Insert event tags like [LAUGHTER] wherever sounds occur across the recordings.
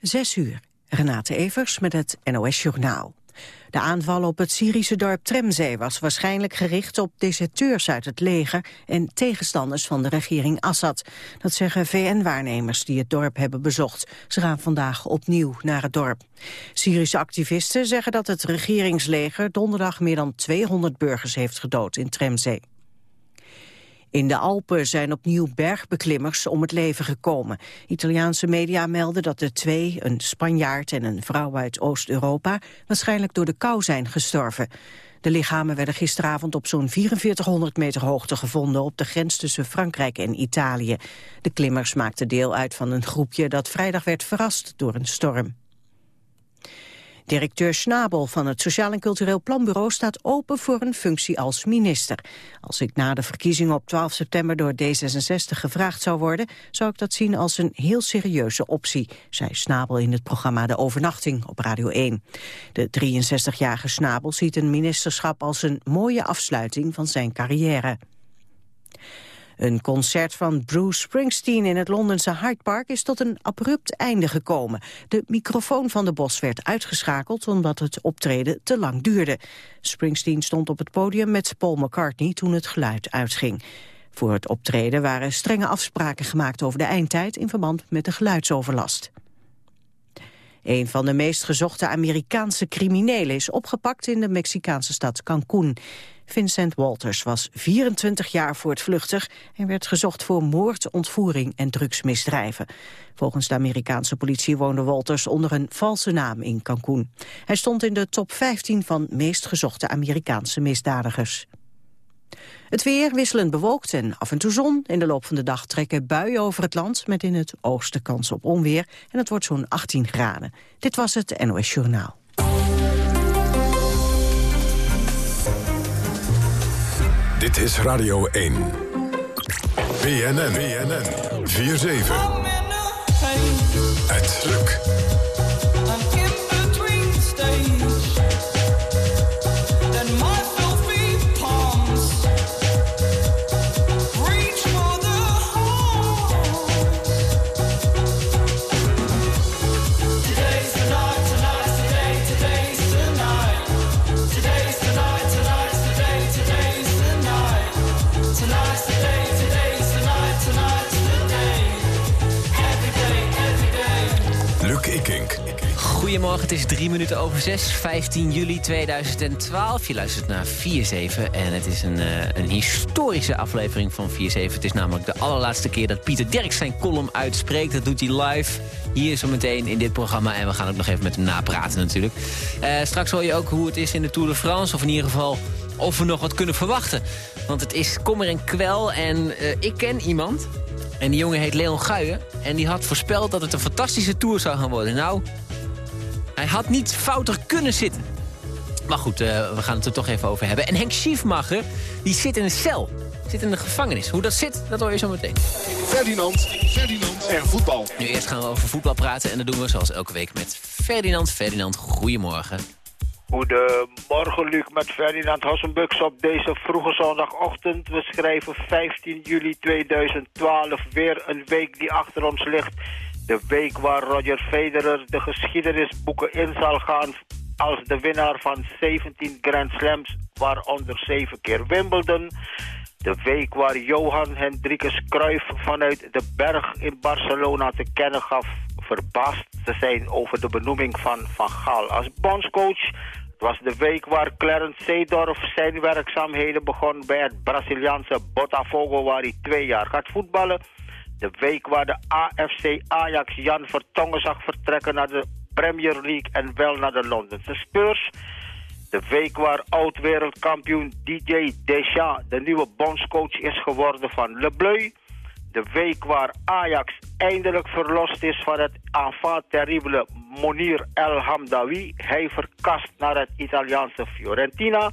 Zes uur. Renate Evers met het NOS Journaal. De aanval op het Syrische dorp Tremzee was waarschijnlijk gericht op deserteurs uit het leger en tegenstanders van de regering Assad. Dat zeggen VN-waarnemers die het dorp hebben bezocht. Ze gaan vandaag opnieuw naar het dorp. Syrische activisten zeggen dat het regeringsleger donderdag meer dan 200 burgers heeft gedood in Tremzee. In de Alpen zijn opnieuw bergbeklimmers om het leven gekomen. Italiaanse media melden dat de twee, een Spanjaard en een vrouw uit Oost-Europa, waarschijnlijk door de kou zijn gestorven. De lichamen werden gisteravond op zo'n 4400 meter hoogte gevonden op de grens tussen Frankrijk en Italië. De klimmers maakten deel uit van een groepje dat vrijdag werd verrast door een storm. Directeur Schnabel van het Sociaal en Cultureel Planbureau staat open voor een functie als minister. Als ik na de verkiezingen op 12 september door D66 gevraagd zou worden, zou ik dat zien als een heel serieuze optie, zei Schnabel in het programma De Overnachting op Radio 1. De 63-jarige Schnabel ziet een ministerschap als een mooie afsluiting van zijn carrière. Een concert van Bruce Springsteen in het Londense Hyde Park is tot een abrupt einde gekomen. De microfoon van de Bos werd uitgeschakeld omdat het optreden te lang duurde. Springsteen stond op het podium met Paul McCartney toen het geluid uitging. Voor het optreden waren strenge afspraken gemaakt over de eindtijd in verband met de geluidsoverlast. Een van de meest gezochte Amerikaanse criminelen is opgepakt in de Mexicaanse stad Cancún. Vincent Walters was 24 jaar voortvluchtig en werd gezocht voor moord, ontvoering en drugsmisdrijven. Volgens de Amerikaanse politie woonde Walters onder een valse naam in Cancún. Hij stond in de top 15 van meest gezochte Amerikaanse misdadigers. Het weer wisselend bewolkt en af en toe zon. In de loop van de dag trekken buien over het land... met in het oosten kans op onweer. En het wordt zo'n 18 graden. Dit was het NOS Journaal. Dit is Radio 1. BNN. BNN. 4-7. Het lukt. Goedemorgen, het is drie minuten over zes, 15 juli 2012. Je luistert naar 4-7 en het is een, uh, een historische aflevering van 4-7. Het is namelijk de allerlaatste keer dat Pieter Derks zijn column uitspreekt. Dat doet hij live hier zo meteen in dit programma. En we gaan ook nog even met hem napraten natuurlijk. Uh, straks hoor je ook hoe het is in de Tour de France, of in ieder geval of we nog wat kunnen verwachten. Want het is kommer en kwel en uh, ik ken iemand... En die jongen heet Leon Guijen. En die had voorspeld dat het een fantastische tour zou gaan worden. Nou, hij had niet fouter kunnen zitten. Maar goed, uh, we gaan het er toch even over hebben. En Henk Schiefmacher, die zit in een cel. Zit in de gevangenis. Hoe dat zit, dat hoor je zo meteen. Ferdinand, Ferdinand en voetbal. Nu eerst gaan we over voetbal praten. En dat doen we zoals elke week met Ferdinand. Ferdinand, goedemorgen. Goedemorgen, Luc, met Ferdinand Hossenbuks op deze vroege zondagochtend. We schrijven 15 juli 2012, weer een week die achter ons ligt. De week waar Roger Federer de geschiedenisboeken in zal gaan als de winnaar van 17 Grand Slams, waaronder 7 keer Wimbledon. De week waar Johan Hendrikus Cruyff vanuit de berg in Barcelona te kennen gaf verbaasd te zijn over de benoeming van Van Gaal als bondscoach. Het was de week waar Clarence Seedorf zijn werkzaamheden begon bij het Braziliaanse Botafogo waar hij twee jaar gaat voetballen. De week waar de AFC Ajax Jan Vertongen zag vertrekken naar de Premier League en wel naar de Londense Spurs. De week waar oud-wereldkampioen DJ Deschamps de nieuwe bondscoach is geworden van Le Bleu. De week waar Ajax eindelijk verlost is van het enfant terrible Monir El Hamdawi. Hij verkast naar het Italiaanse Fiorentina.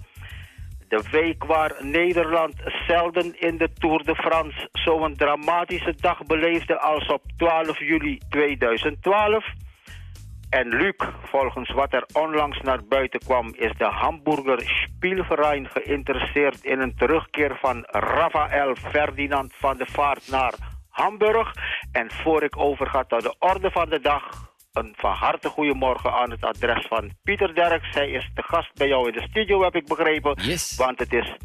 De week waar Nederland zelden in de Tour de France zo'n dramatische dag beleefde als op 12 juli 2012. En Luc, volgens wat er onlangs naar buiten kwam, is de Hamburger Spielverein geïnteresseerd in een terugkeer van Rafael Ferdinand van de Vaart naar Hamburg. En voor ik overga tot de orde van de dag, een van harte goedemorgen aan het adres van Pieter Derks. Hij is de gast bij jou in de studio, heb ik begrepen. Yes. Want het is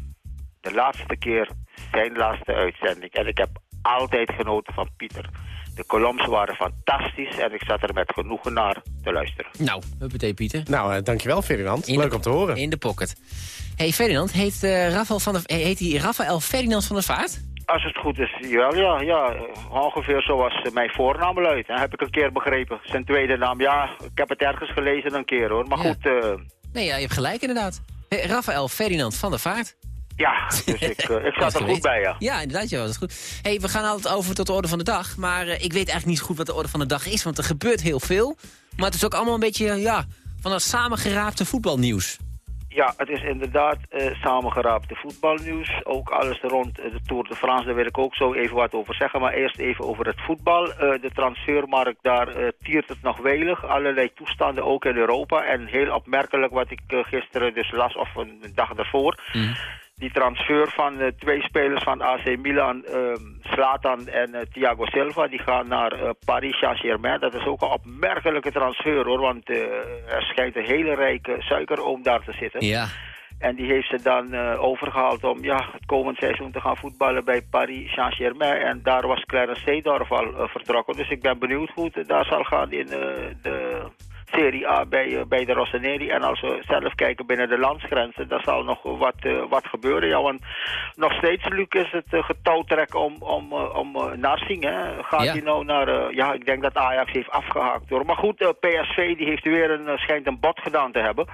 de laatste keer zijn laatste uitzending. En ik heb altijd genoten van Pieter. De columns waren fantastisch en ik zat er met genoegen naar te luisteren. Nou, betekent Pieter. Nou, uh, dankjewel Ferdinand. In Leuk de- om te horen. In de pocket. hey, Ferdinand, heet, eh Rafael van der, heet hij Rafael Ferdinand van der Vaart? Als het goed is, wel ja, ja, ongeveer zoals eh, mijn voornaam luidt. Heb ik een keer begrepen. Zijn tweede naam, ja, ik heb het ergens gelezen een keer hoor. Maar Ja. goed, eh, Nee, ja, je hebt gelijk inderdaad. Hey, Rafael Ferdinand van der Vaart. ja, dus ik, eh, ik Was zat er goed bij, ja. Ja, inderdaad, ja, dat is goed. hey, we gaan altijd over tot de orde van de dag. Maar ik weet eigenlijk niet zo goed wat de orde van de dag is. Want er gebeurt heel veel. Maar het is ook allemaal een beetje, ja, van dat samengeraapte voetbalnieuws. Ja, het is inderdaad eh samengeraapte voetbalnieuws. Ook alles rond eh, de Tour de France, daar wil ik ook zo even wat over zeggen. Maar eerst even over het voetbal. Eh, de transfermarkt, daar eh, tiert het nog welig. Allerlei toestanden, ook in Europa. En heel opmerkelijk wat ik gisteren dus las, of een dag daarvoor. Die transfer van eh, twee spelers van AC Milan, Slatan en eh, Thiago Silva, die gaan naar eh, Paris Saint-Germain. Dat is ook een opmerkelijke transfer hoor, want er schijnt een hele rijke suikeroom daar te zitten. Ja. En die heeft ze dan eh, overgehaald om ja, het komend seizoen te gaan voetballen bij Paris Saint-Germain. En daar was Clarence Seedorf al vertrokken. Dus ik ben benieuwd hoe het daar zal gaan in de Serie A bij, eh, bij de Rossoneri. En als we zelf kijken binnen de landsgrenzen, dan zal nog wat, eh, wat gebeuren. Ja, want nog steeds, Luc, is het uh, getouwtrek om, om, om Narsing. Hè? Gaat Ja. hij nou naar... eh, ja, ik denk dat Ajax heeft afgehaakt hoor. Maar goed, eh, PSV die heeft weer een, eh, schijnt een bod gedaan te hebben.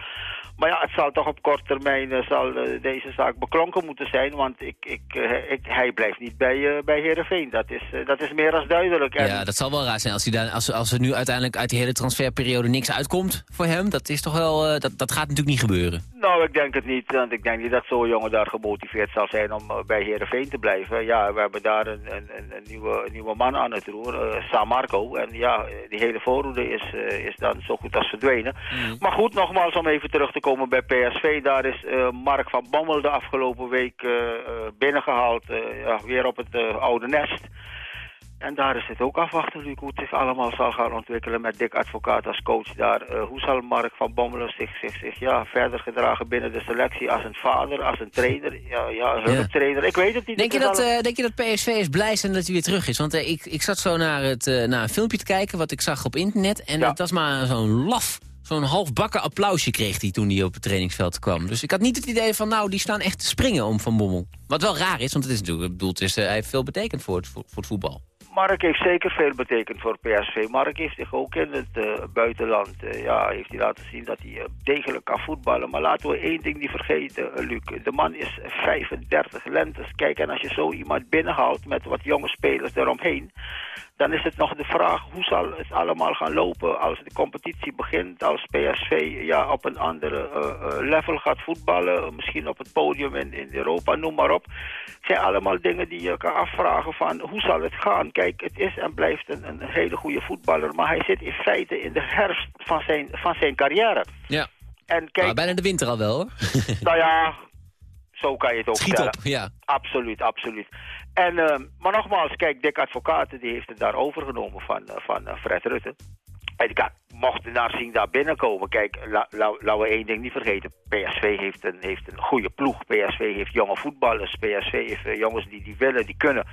Maar ja, het zal toch op korte termijn eh, zal, eh, deze zaak beklonken moeten zijn. Want ik, ik, eh, ik, hij blijft niet bij, eh bij Heerenveen. Dat is, dat is meer dan duidelijk. En, Ja, dat zal wel raar zijn als, hij daar, als, als er nu uiteindelijk uit die hele transferperiode niks uitkomt voor hem. Dat is toch wel, dat, dat gaat natuurlijk niet gebeuren. Nou, ik denk het niet. Want ik denk niet dat zo'n jongen daar gemotiveerd zal zijn om bij Heerenveen te blijven. Ja, we hebben daar een, een, een, nieuwe, een nieuwe man aan het roer, San Marco. En ja, die hele voorhoede is, is dan zo goed als verdwenen. Maar goed, nogmaals om even terug te komen bij PSV. Daar is eh, Mark van Bommel de afgelopen week eh, eh, binnengehaald. eh, ja, weer op het oude nest. En daar is het ook afwachten, Luc, hoe het zich allemaal zal gaan ontwikkelen met Dick Advocaat als coach daar. Hoe zal Mark van Bommelen zich, zich, zich ja, verder gedragen binnen de selectie als een vader, als een trainer, ja, ja, een hulptrainer. Ik weet het niet. Denk je, is dat, alle- eh, denk je dat PSV is blij zijn dat hij weer terug is? Want ik, ik zat zo naar, het, naar een filmpje te kijken wat ik zag op internet. En Ja. dat was maar zo'n laf, zo'n halfbakken applausje kreeg hij toen hij op het trainingsveld kwam. Dus ik had niet het idee van, nou, die staan echt te springen om Van Bommel. Wat wel raar is, want het is natuurlijk, ik bedoel, het is, eh, hij heeft veel betekend voor het, voor, het voetbal. Mark heeft zeker veel betekend voor PSV. Mark heeft zich ook in het eh, buitenland, eh, ja, heeft hij laten zien dat hij degelijk kan voetballen. Maar laten we één ding niet vergeten, Luc. De man is 35 lentes. Kijk, en als je zo iemand binnenhaalt met wat jonge spelers eromheen, dan is het nog de vraag hoe zal het allemaal gaan lopen als de competitie begint, als PSV ja, op een andere eh, eh, level gaat voetballen, eh, misschien op het podium in, in Europa, noem maar op. Het zijn allemaal dingen die je kan afvragen van hoe zal het gaan. Kijk, het is en blijft een, een hele goede voetballer, maar hij zit in feite in de herfst van zijn, van zijn carrière. Ja, En kijk, maar bijna de winter al wel hoor. nou ja, zo kan je het ook Schiet stellen. op, ja. Absoluut, absoluut. En, eh, maar nogmaals, kijk, Dick Advocaten die heeft het daar overgenomen van, eh, van eh, Fred Rutte. En mocht de Narsing daar binnenkomen, kijk, la- la- laten we één ding niet vergeten. PSV heeft een, heeft een goede ploeg. PSV heeft jonge voetballers. PSV heeft eh, jongens die, die willen, die kunnen.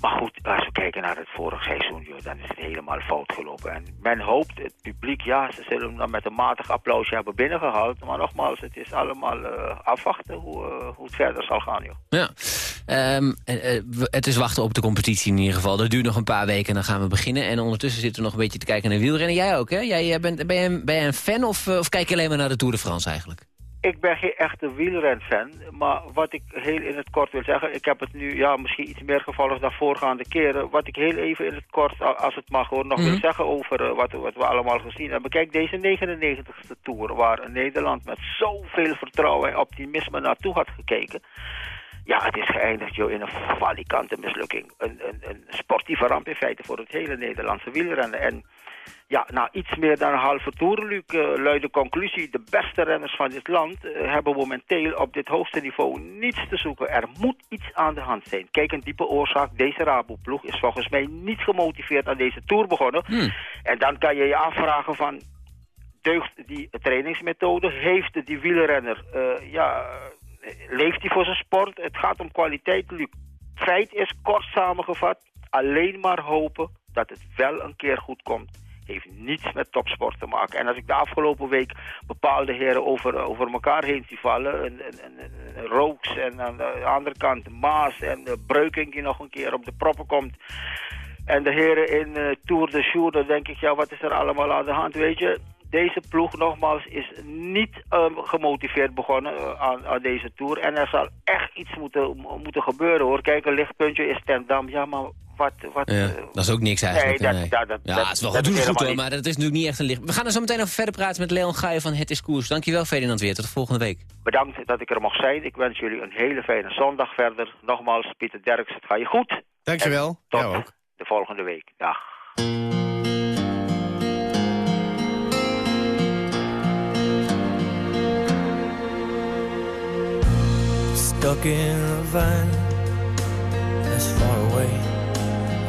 Maar goed, als we kijken naar het vorige seizoen, joh, dan is het helemaal fout gelopen. En men hoopt, het publiek, ja, ze zullen hem dan met een matig applausje hebben binnengehaald. Maar nogmaals, het is allemaal eh, afwachten hoe, eh, hoe het verder zal gaan, joh. Ja, Ehm, eh, eh, het is wachten op de competitie in ieder geval. Dat duurt nog een paar weken en dan gaan we beginnen. En ondertussen zitten we nog een beetje te kijken naar wielrennen. Jij ook, hè? Jij eh, bent, ben, je, een- ben je een fan of, eh, of kijk je alleen maar naar de Tour de France eigenlijk? Ik ben geen echte wielrenfan, maar wat ik heel in het kort wil zeggen... ik heb het nu ja, misschien iets meer gevolgd dan voorgaande keren... wat ik heel even in het kort, als het mag hoor, nog wil zeggen over eh, wat, wat we allemaal gezien hebben. Kijk, deze 99ste Tour, waar Nederland met zoveel vertrouwen en optimisme naartoe had gekeken... Ja, het is geëindigd joh, in een valikante mislukking. Een, een, een sportieve ramp in feite voor het hele Nederlandse wielrennen. En Ja, nou iets meer dan een halve toer, Luc, uh, luidt de conclusie. De beste renners van dit land uh, hebben momenteel op dit hoogste niveau niets te zoeken. Er moet iets aan de hand zijn. Kijk, een diepe oorzaak. Deze Rabo-ploeg is volgens mij niet gemotiveerd aan deze tour begonnen. Hmm. En dan kan je je afvragen van... Deugt die trainingsmethode? Heeft die wielrenner... Uh, ja, leeft hij voor zijn sport? Het gaat om kwaliteit, Luc. Feit is kort samengevat. Alleen maar hopen dat het wel een keer goed komt heeft niets met topsport te maken. En als ik de afgelopen week bepaalde heren over, over elkaar heen zie vallen... en, en, en, Rooks en aan de andere kant Maas en de Breuking die nog een keer op de proppen komt... en de heren in uh, Tour de Jour, dan denk ik, ja, wat is er allemaal aan de hand, weet je deze ploeg nogmaals is niet um, gemotiveerd begonnen uh, aan, aan, deze Tour. En er zal echt iets moeten, moeten gebeuren hoor. Kijk, een lichtpuntje is ten Dam. Ja, maar wat... wat ja, uh, dat is ook niks eigenlijk. Nee, dat, dat, dat, ja, dat, is wel goed, goed hoor, maar dat is natuurlijk niet echt een licht. We gaan er zo meteen over verder praten met Leon Gaaien van Het is Koers. Dankjewel Ferdinand weer, tot de volgende week. Bedankt dat ik er mocht zijn. Ik wens jullie een hele fijne zondag verder. Nogmaals, Pieter Derks, het gaat je goed. Dankjewel. En tot ja, ook. de volgende week. Dag. Stuck in a van as far away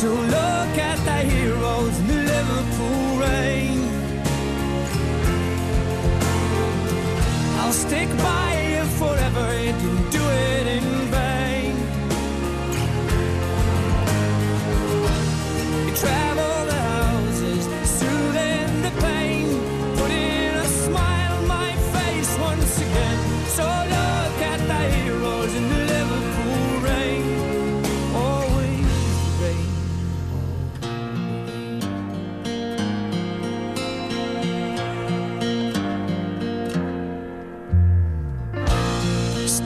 So look at the heroes in the Liverpool rain. I'll stick by you forever, you didn't do it in vain. You travel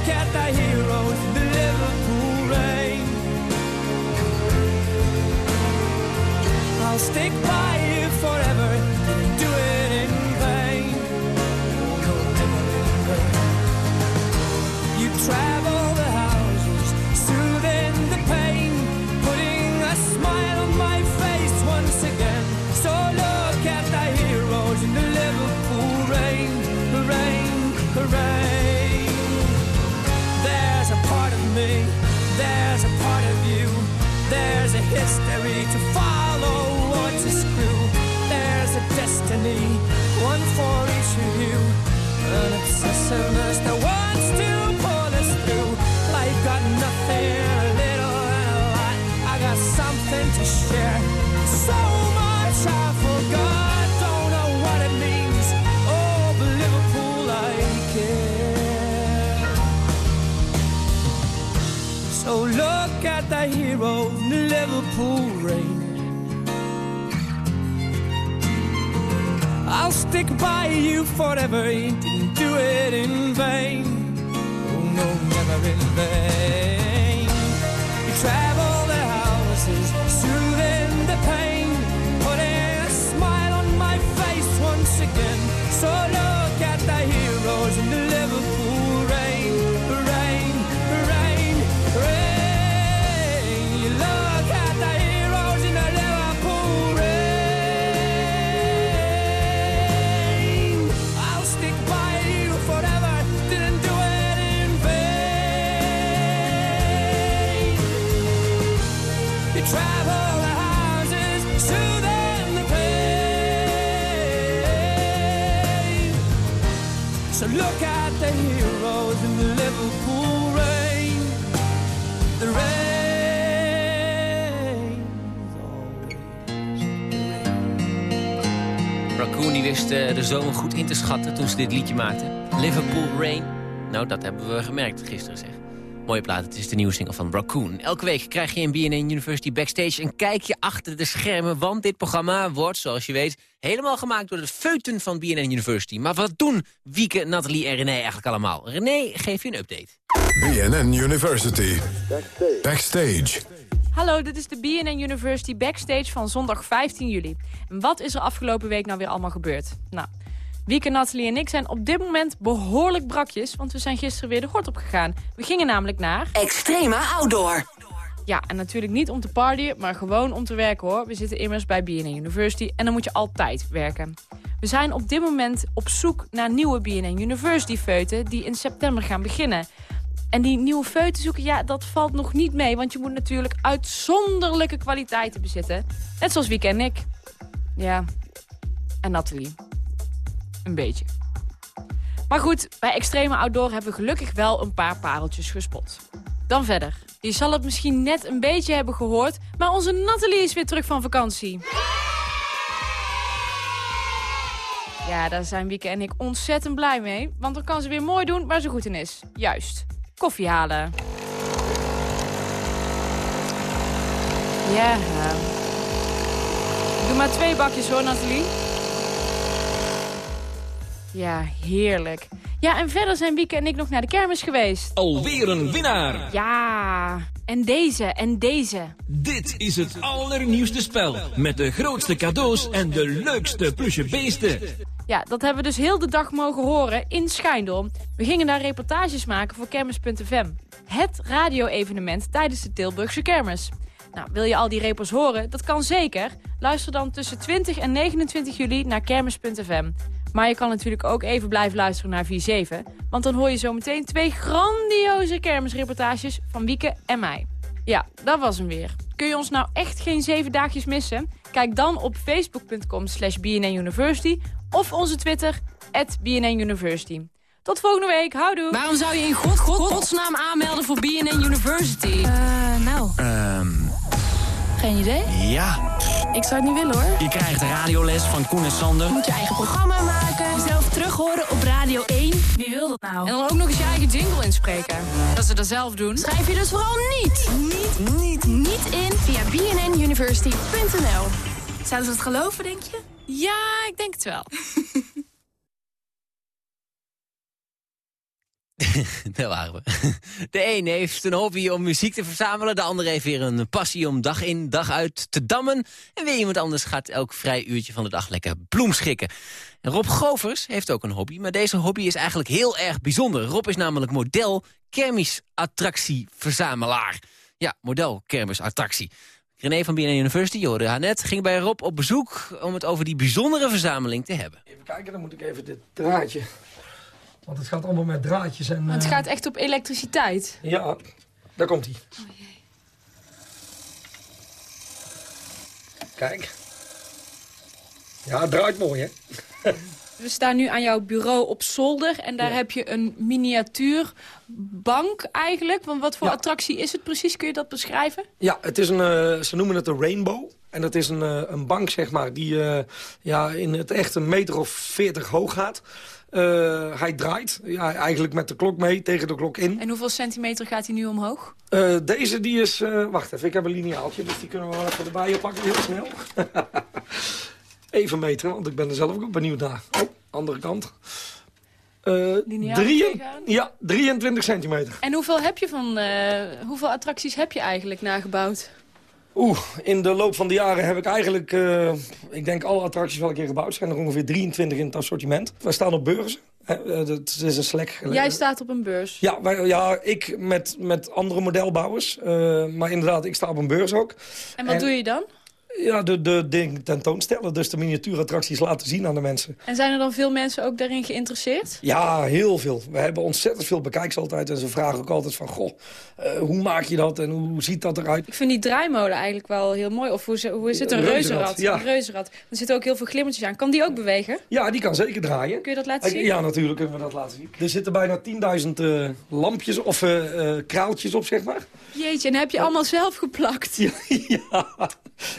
Look at the heroes in the Liverpool rain. I'll stick by you forever. So look at the heroes in the Liverpool I care. So look at that hero, Liverpool rain. I'll stick by you forever. You didn't do it in vain. Oh no, never in vain. De zomer goed in te schatten toen ze dit liedje maakten. Liverpool Rain. Nou, dat hebben we gemerkt gisteren zeg. Mooie plaat, het is de nieuwe single van Raccoon. Elke week krijg je in BNN University Backstage een kijkje achter de schermen... want dit programma wordt, zoals je weet, helemaal gemaakt door de feuten van BNN University. Maar wat doen Wieke, Nathalie en René eigenlijk allemaal? René, geef je een update. BNN University. Backstage. Hallo, dit is de BNN University Backstage van zondag 15 juli. En wat is er afgelopen week nou weer allemaal gebeurd? Nou, Wieke, Nathalie en ik zijn op dit moment behoorlijk brakjes... want we zijn gisteren weer de hort opgegaan. We gingen namelijk naar... Extrema Outdoor. Ja, en natuurlijk niet om te partyen, maar gewoon om te werken hoor. We zitten immers bij BNN University en dan moet je altijd werken. We zijn op dit moment op zoek naar nieuwe BNN University feuten... die in september gaan beginnen. En die nieuwe feuten zoeken, ja, dat valt nog niet mee... want je moet natuurlijk uitzonderlijke kwaliteiten bezitten. Net zoals Wieke en ik. Ja, en Nathalie. Een beetje. Maar goed, bij Extreme Outdoor hebben we gelukkig wel een paar pareltjes gespot. Dan verder. Je zal het misschien net een beetje hebben gehoord... maar onze Nathalie is weer terug van vakantie. Ja, daar zijn Wieke en ik ontzettend blij mee. Want dan kan ze weer mooi doen waar ze goed in is. Juist. Koffie halen. Ja. Doe maar twee bakjes hoor, Nathalie. Ja, heerlijk. Ja, en verder zijn Wieke en ik nog naar de kermis geweest. Alweer een winnaar. Ja, en deze, en deze. Dit is het allernieuwste spel. Met de grootste cadeaus en de leukste plusje beesten. Ja, dat hebben we dus heel de dag mogen horen in Schijndel. We gingen daar reportages maken voor Kermis.fm. Het radio-evenement tijdens de Tilburgse kermis. Nou, wil je al die repos horen? Dat kan zeker. Luister dan tussen 20 en 29 juli naar Kermis.fm. Maar je kan natuurlijk ook even blijven luisteren naar 4-7. Want dan hoor je zometeen twee grandioze kermisreportages van Wieke en mij. Ja, dat was hem weer. Kun je ons nou echt geen zeven dagjes missen? Kijk dan op facebook.com slash bnnuniversity of onze Twitter, at bnnuniversity. Tot volgende week, houdoe! Waarom zou je in god, god, godsnaam aanmelden voor BNN University? nou, Ehm, geen idee. ja. Ik zou het niet willen hoor. Je krijgt radioles van Koen en Sander. Moet je eigen programma maken. Jezelf terug horen op Radio 1. Wie wil dat nou? En dan ook nog eens je eigen jingle inspreken. Dat ze dat zelf doen. Schrijf je dus vooral niet. Niet, niet, niet in via bnnuniversity.nl. Zouden ze het geloven, denk je? Ja, ik denk het wel. [LAUGHS] [LAUGHS] Daar waren we. [LAUGHS] De een heeft een hobby om muziek te verzamelen. De ander heeft weer een passie om dag in, dag uit te dammen. En weer iemand anders gaat elk vrij uurtje van de dag lekker bloemschikken. En Rob Govers heeft ook een hobby. Maar deze hobby is eigenlijk heel erg bijzonder. Rob is namelijk model kermisattractieverzamelaar. Ja, model kermisattractie. René van BNN University, je hoorde haar net, ging bij Rob op bezoek... om het over die bijzondere verzameling te hebben. Even kijken, dan moet ik even dit draadje. Want het gaat allemaal met draadjes en... Het eh, gaat echt op elektriciteit. Ja, daar komt hij. Kijk. Ja, het draait mooi, hè? [LAUGHS] We staan nu aan jouw bureau op zolder. En daar Ja. heb je een miniatuurbank eigenlijk. Want wat voor Ja. attractie is het precies? Kun je dat beschrijven? Ja, het is een, eh, ze noemen het een rainbow. En dat is een, eh, een bank, zeg maar, die eh, ja, in het echt een meter of veertig hoog gaat. Hij draait ja, eigenlijk met de klok mee, tegen de klok in. En hoeveel centimeter gaat hij nu omhoog? Deze die is... wacht even, ik heb een lineaaltje, dus die kunnen we wel even erbij pakken, heel snel. [LAUGHS] even meten, want ik ben er zelf ook benieuwd naar. Oh, andere kant. Lineaal drie- ja, 23 centimeter. En hoeveel heb je van... eh, hoeveel attracties heb je eigenlijk nagebouwd? Oeh, in de loop van de jaren heb ik eigenlijk, eh, ik denk alle attracties wel een keer gebouwd. Er zijn er ongeveer 23 in het assortiment. We staan op beurzen. Het is een select. Jij staat op een beurs. Ja, wij, ja, ik met, met andere modelbouwers. maar inderdaad, ik sta op een beurs ook. En wat En- doe je dan? Ja, de, de dingen tentoonstellen. Dus de miniatuurattracties laten zien aan de mensen. En zijn er dan veel mensen ook daarin geïnteresseerd? Ja, heel veel. We hebben ontzettend veel bekijks altijd. En ze vragen ook altijd van, goh, eh, hoe maak je dat en hoe ziet dat eruit? Ik vind die draaimolen eigenlijk wel heel mooi. Of hoe, hoe is het? Een reuzenrad. reuzenrad, ja. Een reuzenrad. Er zitten ook heel veel glimmertjes aan. Kan die ook bewegen? Ja, die kan zeker draaien. Kun je dat laten zien? Ja, natuurlijk kunnen we dat laten zien. Er zitten bijna 10.000 eh, lampjes of eh, eh, kraaltjes op, zeg maar. Jeetje, en heb je allemaal zelf geplakt? [LAUGHS] ja,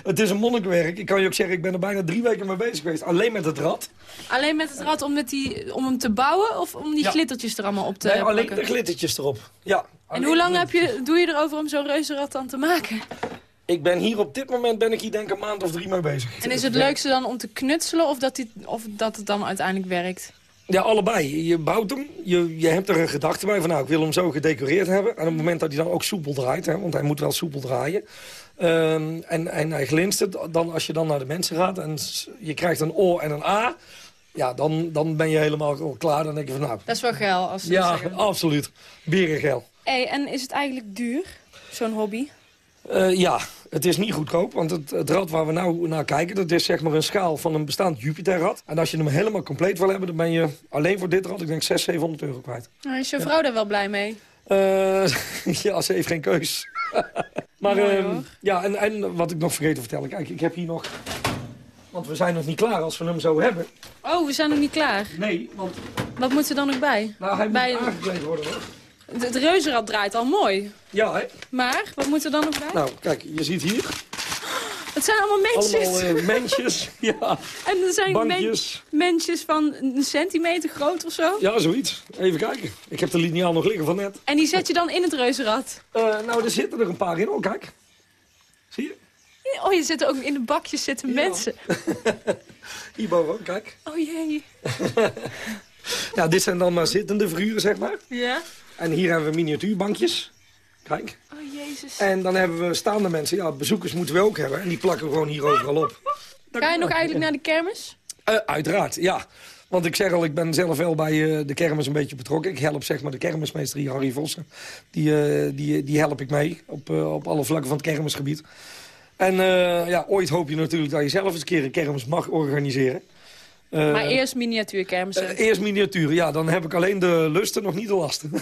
het is een monnikwerk. Ik kan je ook zeggen, ik ben er bijna drie weken mee bezig geweest. Alleen met het rad. Alleen met het rad om, met die, om hem te bouwen of om die Ja. glittertjes er allemaal op te Nee, alleen plakken? de glittertjes erop. Ja. En hoe lang heb je, doe je erover om zo'n reuzenrad dan te maken? Ik ben hier op dit moment ben ik hier denk ik een maand of drie mee bezig. En is het leukste dan om te knutselen of dat, die, of dat het dan uiteindelijk werkt? Ja, allebei. Je bouwt hem, je, je hebt er een gedachte bij van nou, ik wil hem zo gedecoreerd hebben. En op het moment dat hij dan ook soepel draait, hè, want hij moet wel soepel draaien. Ehm, en, en hij glinstert, dan als je dan naar de mensen gaat en je krijgt een O en een A... Ja, dan, dan ben je helemaal klaar. Dan denk je van nou, Dat is wel geil als ja, zeggen. absoluut. Berengel. Hey, en is het eigenlijk duur, zo'n hobby? Eh, ja, het is niet goedkoop, want het, het rad waar we nou naar kijken... dat is zeg maar een schaal van een bestaand Jupiter-rad. En als je hem helemaal compleet wil hebben... dan ben je alleen voor dit rad, ik denk 600, 700 euro kwijt. Nou, is je vrouw daar wel blij mee? Eh, [LAUGHS] ja, ze heeft geen keus. [LAUGHS] maar Mooi, ehm, ja, en, en wat ik nog vergeten te vertellen. Kijk, ik heb hier nog... Want we zijn nog niet klaar als we hem zo hebben. Oh, we zijn nog niet klaar. Nee, want Wat moet er dan nog bij? nou, hij moet Bij- aangekleed worden hoor. Het, het reuzenrad draait al mooi. Ja, hè? Maar, wat moet er dan nog bij? Nou, kijk, je ziet hier het zijn allemaal mensjes. allemaal eh, mensjes. [LAUGHS] ja, en er zijn men, bankjes. mensjes van een centimeter groot of zo. Ja, zoiets. Even kijken. Ik heb de liniaal nog liggen van net. En die zet je dan in het reuzenrad. Eh, nou, er zitten er een paar in. Oh, kijk. Zie je? Oh, je zit ook in de bakjes zitten mensen. [LAUGHS] Hierboven kijk. Oh jee. [LAUGHS] Ja, dit zijn dan maar zittende figuren, zeg maar. Ja? En hier hebben we miniatuurbankjes. Kijk. Jezus. En dan hebben we staande mensen. Ja, bezoekers moeten we ook hebben. En die plakken we gewoon hier overal op. Ga je nog eigenlijk naar de kermis? Eh, uiteraard, ja. Want ik zeg al, ik ben zelf wel bij eh, de kermis een beetje betrokken. Ik help zeg maar de kermismeester hier, Harry Vossen. Die, eh, die, die help ik mee op, op alle vlakken van het kermisgebied. En ja, ooit hoop je natuurlijk dat je zelf eens een keer een kermis mag organiseren. Maar eerst miniatuurkermissen. eerst miniatuur, ja. Dan heb ik alleen de lusten, nog niet de lasten. [LAUGHS]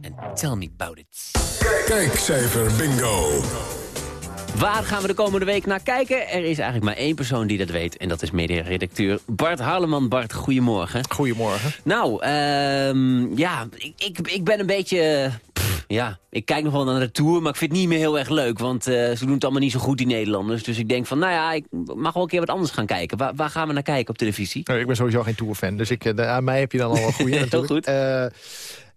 En tell me about it. Kijkcijfer bingo. Waar gaan we de komende week naar kijken? Er is eigenlijk maar één persoon die dat weet. En dat is media-redacteur Bart Harleman. Bart, goedemorgen. Goedemorgen. Nou, ehm, ja, ik, ik, ik ben een beetje... ja, ik kijk nog wel naar de Tour, maar ik vind het niet meer heel erg leuk. Want eh, ze doen het allemaal niet zo goed, die Nederlanders. Dus ik denk van, nou ja, ik mag wel een keer wat anders gaan kijken. Waar, waar gaan we naar kijken op televisie? Nou, ik ben sowieso geen Tour-fan, dus ik, eh, aan mij heb je dan al wel goede [LAUGHS] natuurlijk. goed.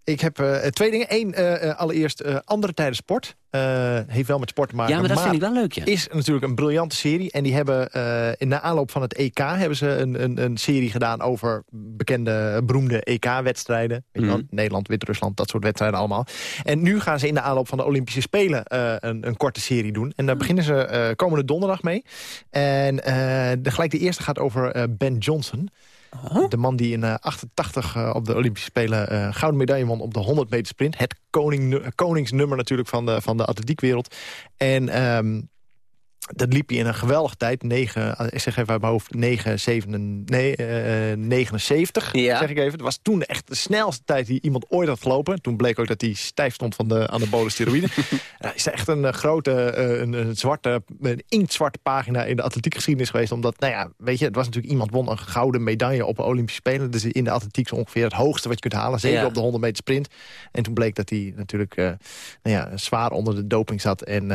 Eh, ik heb eh, twee dingen. Eén, eh, eh, allereerst eh, Andere Tijden Sport. Eh, heeft wel met sport te maken. Ja, maar dat vind ik wel leuk, ja. Is natuurlijk een briljante serie. En die hebben eh, in de aanloop van het EK hebben ze een, een, een serie gedaan over bekende, beroemde EK-wedstrijden. Mhm. Nederland, Wit-Rusland, dat soort wedstrijden allemaal. En nu gaan ze in de aanloop van de Olympische Spelen eh, een, een korte serie doen. En daar beginnen ze eh, komende donderdag mee. En eh, de, gelijk de eerste gaat over eh, Ben Johnson. De man die in eh, 88 eh, op de Olympische Spelen eh, gouden medaille won op de 100 meter sprint. Het koning, koningsnummer natuurlijk van de, van de atletiekwereld. En ehm, dat liep hij in een geweldige tijd. 9, ik zeg even uit mijn hoofd, 9, 7, nee, eh, 79, Ja. zeg ik even. Het was toen echt de snelste tijd die iemand ooit had gelopen. Toen bleek ook dat hij stijf stond van de anabole steroïden. [LAUGHS] Ja, is echt een eh, grote, eh, een, een zwarte, een inktzwarte pagina in de atletiekgeschiedenis geweest. Omdat, nou ja, weet je, het was natuurlijk iemand won een gouden medaille op de Olympische Spelen. Dus in de atletiek zo ongeveer het hoogste wat je kunt halen. Zeker Ja. op de 100 meter sprint. En toen bleek dat hij natuurlijk eh, nou ja, zwaar onder de doping zat. En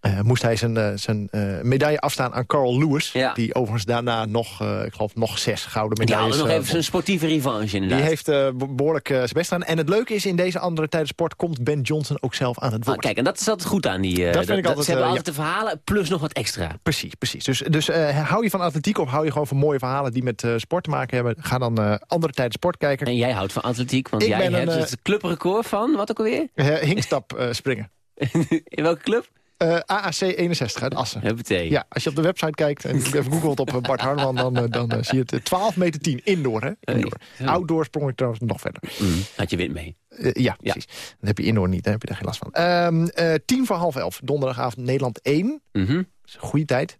eh, moest hij zijn, eh, zijn eh, medaille afstaan aan Carl Lewis. Die overigens daarna nog, ik geloof, nog zes gouden Ja, medailles nog eh, even zijn sportieve revanche inderdaad. Die heeft eh, be- behoorlijk eh, zijn best gedaan. En het leuke is, in deze andere tijden sport komt Ben Johnson ook zelf aan het woord. Ah, kijk, en dat is altijd goed aan die... Dat vind ik altijd, Ze hebben altijd de verhalen plus nog wat extra. Precies, precies. Dus, dus hou je van atletiek of hou je gewoon van mooie verhalen die met sport te maken hebben? Ga dan andere tijden sport kijken. En jij houdt van atletiek, want Ik jij een, hebt eh, het clubrecord van, wat ook alweer? Hinkstap springen. [LAUGHS] In welke club? Eh, AAC 61 uit Assen. Ja, als je op de website kijkt en even googelt op eh, Bart Hardeman... dan, eh, dan zie je het eh, 12 meter 10 indoor. Hè? indoor. Outdoor sprong ik trouwens nog verder. Mm, had je wind mee. Ja, precies. Dan heb je indoor niet, dan heb je daar geen last van. Ehm eh, tien voor half elf, donderdagavond Nederland 1. Mhm. Dat is een goede tijd.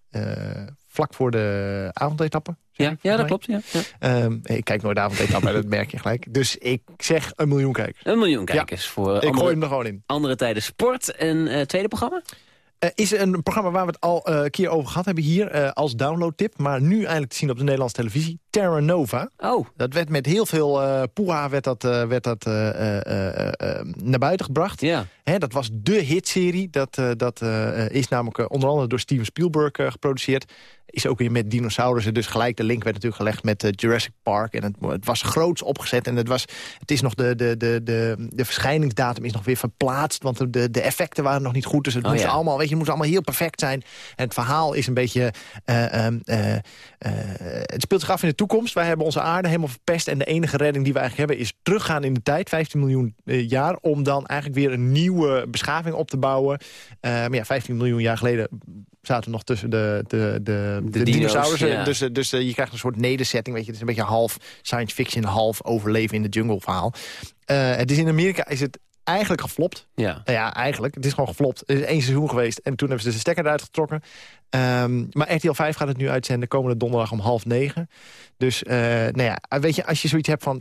Vlak voor de avondetappe. zeg Ja, ik, ja, dat klopt. Ja. Ja. ik kijk nooit de avondetappe, [LAUGHS] dat merk je gelijk. Dus ik zeg een miljoen kijkers. Een miljoen kijkers voor Ik andere, gooi hem er gewoon in. andere tijden sport. En tweede programma? Eh, is een programma waar we het al eh, een keer over gehad hebben hier eh, als downloadtip. Maar nu eindelijk te zien op de Nederlandse televisie. Terra Nova. Oh. Dat werd met heel veel eh poeha werd dat, eh, werd dat, eh, naar buiten gebracht. Ja. Hè, dat was de hitserie. Dat, dat is namelijk onder andere door Steven Spielberg geproduceerd. Is ook weer met dinosaurussen. Dus gelijk de link werd natuurlijk gelegd met Jurassic Park. En het, het was groots opgezet. En het, was, het is nog de, de, de, de, de verschijningsdatum is nog weer verplaatst. Want de- de, effecten waren nog niet goed. Dus het Oh, moest ja. allemaal, weet je, het moest allemaal heel perfect zijn. En het verhaal is een beetje... eh, ehm, eh, eh, het speelt zich af in de toekomst. Wij hebben onze aarde helemaal verpest. En de enige redding die we eigenlijk hebben is teruggaan in de tijd. 15 miljoen eh, jaar. Om dan eigenlijk weer een nieuwe beschaving op te bouwen. Eh, maar ja, 15 miljoen jaar geleden zaten we nog tussen de, de, de, de, dino's, dinosaurussen. ja. Dus, eh, dus je krijgt een soort nederzetting. Weet je, het is een beetje half science fiction, half overleven in de jungle verhaal. Het is in Amerika is het eigenlijk geflopt. Ja. Nou ja, eigenlijk. Het is gewoon geflopt. Er is één seizoen geweest en toen hebben ze de stekker eruit getrokken. Ehm, maar RTL 5 gaat het nu uitzenden komende donderdag om half negen. Dus, eh, nou ja, weet je, als je zoiets hebt van...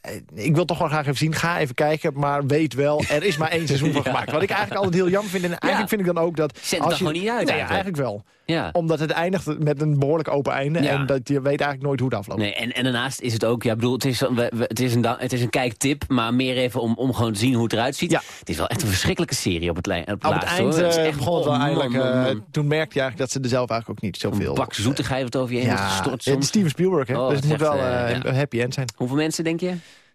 eh, Ik wil toch wel graag even zien. Ga even kijken. Maar weet wel, er is maar één seizoen van [LAUGHS] Ja. gemaakt. Wat ik eigenlijk altijd heel jammer vind. En eigenlijk vind ik dan ook dat... Zet het dan gewoon niet uit Nee, eigenlijk wel. Ja. Omdat het eindigt met een behoorlijk open einde. Ja. En dat je weet eigenlijk nooit hoe het afloopt. Nee, en, en daarnaast is het ook, ja, ik bedoel, het is, het, is een, het is een kijktip, maar meer even om, om gewoon te zien hoe het eruit ziet. Het is wel echt een verschrikkelijke serie op het, lijn- op het Op het laatste, eind hoor. Het is eh, echt- begon het wel eigenlijk... eh, toen merkte je eigenlijk dat ze er zelf eigenlijk ook niet zoveel... Een bak zoetigheid wat over je heen Ja, gestort het is soms. Steven Spielberg, hè? Oh, dus het het moet wel eh, een ja. happy end zijn. Hoeveel mensen, denk je?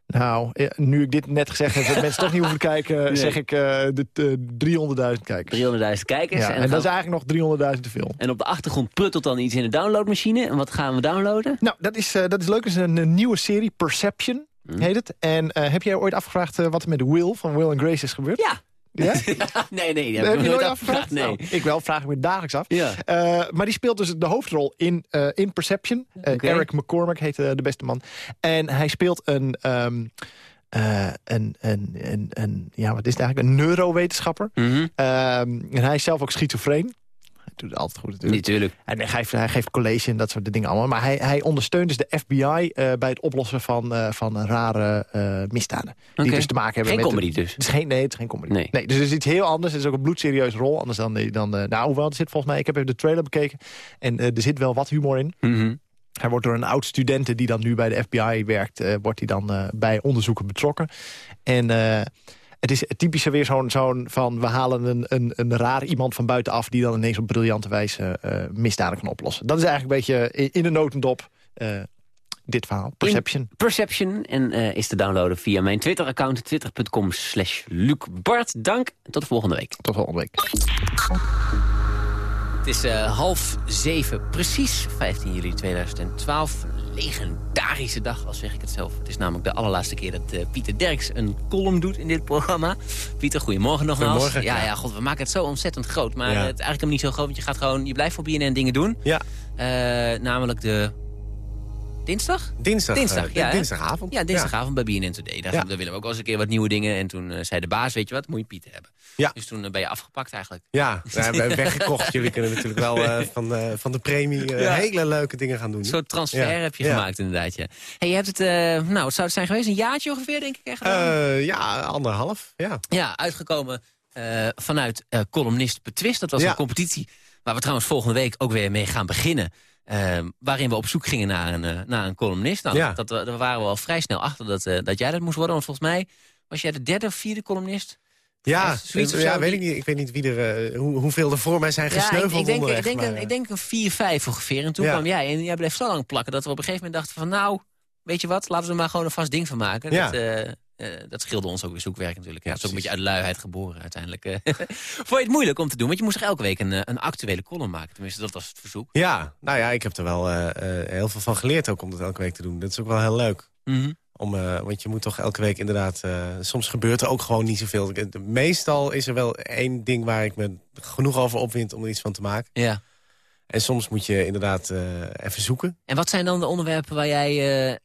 Nou, eh, nu ik dit net gezegd heb, dat mensen toch niet hoeven kijken... Nee. zeg ik eh, de, de 300.000 kijkers. 300.000 kijkers. Ja, en, dat is eigenlijk nog 300.000 te veel. en op de achtergrond pruttelt dan iets in de downloadmachine. En wat gaan we downloaden? Nou, dat is, eh, dat is leuk. Het is een, een nieuwe serie, Perception Hm. heet het. En eh, heb jij ooit afgevraagd eh, wat er met Will van Will and Grace is gebeurd? Ja. [LAUGHS] Ja? nee, nee, heb je ik nooit afgevraagd. Nee. Nou, ik wel, vraag ik me dagelijks af. Ja. Eh, maar die speelt dus de hoofdrol in, eh, in Perception. Eh. Eric McCormack heet de beste man. En hij speelt een... ehm, eh, een, een, een, een, ja, wat is het eigenlijk? Een neurowetenschapper. Mhm. Ehm, en hij is zelf ook schizofreen. Doet het altijd goed natuurlijk. Natuurlijk. En hij geeft, hij geeft college en dat soort dingen allemaal. Maar hij, hij ondersteunt dus de FBI eh, bij het oplossen van, eh, van rare eh, misdaden. Die dus te maken hebben Geen met... comedy dus? Het is geen, nee, het is geen comedy. Nee. Nee. dus het is iets heel anders. Het is ook een bloedserieuze rol. Anders dan... dan nou, hoewel, er zit volgens mij... Ik heb even de trailer bekeken. En er zit wel wat humor in. Mhm. Hij wordt door een oud student die dan nu bij de FBI werkt... wordt hij dan bij onderzoeken betrokken. En het is typisch weer zo'n zo'n van... we halen een, een, een raar iemand van buitenaf... die dan ineens op briljante wijze eh, misdaden kan oplossen. Dat is eigenlijk een beetje in, in de notendop eh, dit verhaal. Perception. In Perception. En eh, is te downloaden via mijn Twitter-account. Twitter.com slash Luc Bart. Dank. en Tot de volgende week. Tot volgende week. Het is eh, half zeven, precies 15 juli 2012. Legendarische dag, al zeg ik het zelf. Het is namelijk de allerlaatste keer dat eh, Pieter Derks een column doet in dit programma. Pieter, goedemorgen nogmaals. Goedemorgen, ja, ja. god, we maken het zo ontzettend groot. Maar Ja. het is eigenlijk helemaal niet zo groot, want je gaat gewoon... Je blijft voor BNN dingen doen. Ja. Eh, namelijk de... Dinsdag? Dinsdag, Dinsdag, eh, ja. dinsdagavond. Ja, dinsdagavond bij BNN Today. Daar, Ja. willen we ook wel eens een keer wat nieuwe dingen. En toen zei de baas, weet je wat, moet je Pieter hebben. Ja. Dus toen eh, ben je afgepakt eigenlijk. Ja, [LAUGHS] we hebben weggekocht. Jullie kunnen natuurlijk wel eh, van, eh, van de premie eh, Ja. hele leuke dingen gaan doen. Een soort transfer Ja. heb je gemaakt inderdaad, ja. Hey, je hebt het, eh, nou, wat zou het zijn geweest? Een jaartje ongeveer, denk ik. Echt ja, anderhalf. Ja. ja, uitgekomen vanuit columnist Betwist. Dat was een competitie waar we trouwens volgende week ook weer mee gaan beginnen. eh, waarin we op zoek gingen naar een, naar een columnist. Nou, Ja. dat, daar waren we al vrij snel achter dat, dat jij dat moest worden. Want volgens mij was jij de derde of vierde columnist. Ja, ja weet ik niet. Ik weet niet wie er, eh, hoe, hoeveel er voor mij zijn Ja, ik, gesneuveld ik, denk, ik, denk, maar, een, eh, ik denk een 4, 5 ongeveer. En toen Ja. kwam jij en jij bleef zo lang plakken... dat we op een gegeven moment dachten van... nou, weet je wat, laten we er maar gewoon een vast ding van maken. Ja. Dat, eh, eh, dat scheelde ons ook weer zoekwerk natuurlijk. Ja, het is ook een beetje uit luiheid geboren uiteindelijk. [LAUGHS] Vond je het moeilijk om te doen? Want je moest toch elke week een, een actuele column maken? Tenminste, dat was het verzoek. Ja, nou ja, ik heb er wel heel veel van geleerd ook om dat elke week te doen. Dat is ook wel heel leuk. Mhm. Om, eh, want je moet toch elke week inderdaad... eh, soms gebeurt er ook gewoon niet zoveel. Meestal is er wel één ding waar ik me genoeg over opwind om er iets van te maken. Ja. En soms moet je inderdaad eh, even zoeken. En wat zijn dan de onderwerpen waar jij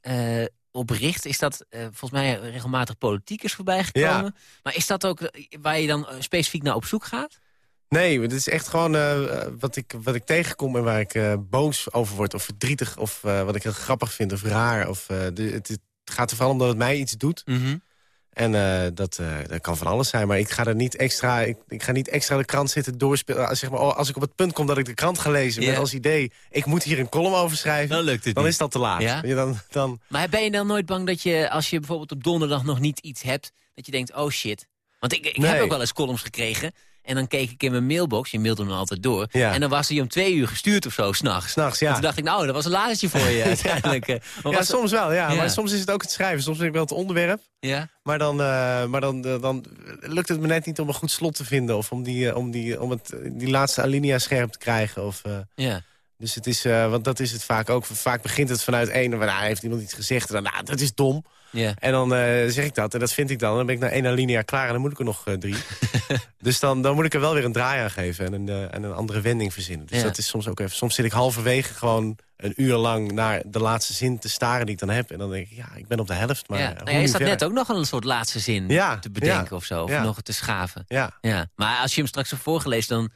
op richt? Is dat volgens mij regelmatig politiek is voorbij gekomen? Ja. Maar is dat ook waar je dan specifiek naar op zoek gaat? Nee, het is echt gewoon wat, ik, wat ik tegenkom en waar ik boos over word. Of verdrietig, of wat ik heel grappig vind, of raar. Of, de, het, het gaat er vooral om dat het mij iets doet. Mhm. En eh, dat, eh, dat kan van alles zijn. Maar ik ga er niet extra, ik, ik ga niet extra de krant zitten doorspelen. Als, zeg maar, oh, als ik op het punt kom dat ik de krant ga lezen... Ja. met als idee, ik moet hier een column over schrijven... Dan lukt het dan niet. is dat te laat. Ja? Ja, dan, dan, Maar ben je dan nooit bang dat je, als je bijvoorbeeld op donderdag nog niet iets hebt... dat je denkt, oh shit. Want ik, ik heb ook wel eens columns gekregen... en dan keek ik in mijn mailbox, je mailt hem altijd door... Ja. en dan was hij om twee uur gestuurd of zo, s'nachts. S'nachts, ja. En toen dacht ik, nou, dat was een laatje voor je [LAUGHS] [LAUGHS] uiteindelijk. eh. Maar ja, was- soms wel, ja. Ja. Maar soms is het ook het schrijven. Soms ben ik wel het onderwerp. Ja? Maar dan, eh, maar dan, eh, dan lukt het me net niet om een goed slot te vinden. Of om die, om die, om het, die laatste alinea scherp te krijgen. Of, Ja. dus het is, want dat is het vaak ook. Vaak begint het vanuit één. Nou, heeft iemand iets gezegd. En dan, nou, dat is dom. En dan eh, zeg ik dat. En dat vind ik dan. En dan ben ik na één alinea klaar. En dan moet ik er nog eh, drie. [LAUGHS] dus dan, dan moet ik er wel weer een draai aan geven. En een, eh, en een andere wending verzinnen. Dus dat is soms ook even. Soms zit ik halverwege gewoon een uur lang naar de laatste zin te staren die ik dan heb. En dan denk ik, ja, ik ben op de helft. Maar ja. Nou ja, is dat verder? net ook nog een soort laatste zin Ja, te bedenken of zo? Of nog te schaven? Ja. ja. Maar als je hem straks hebt voorgelezen, dan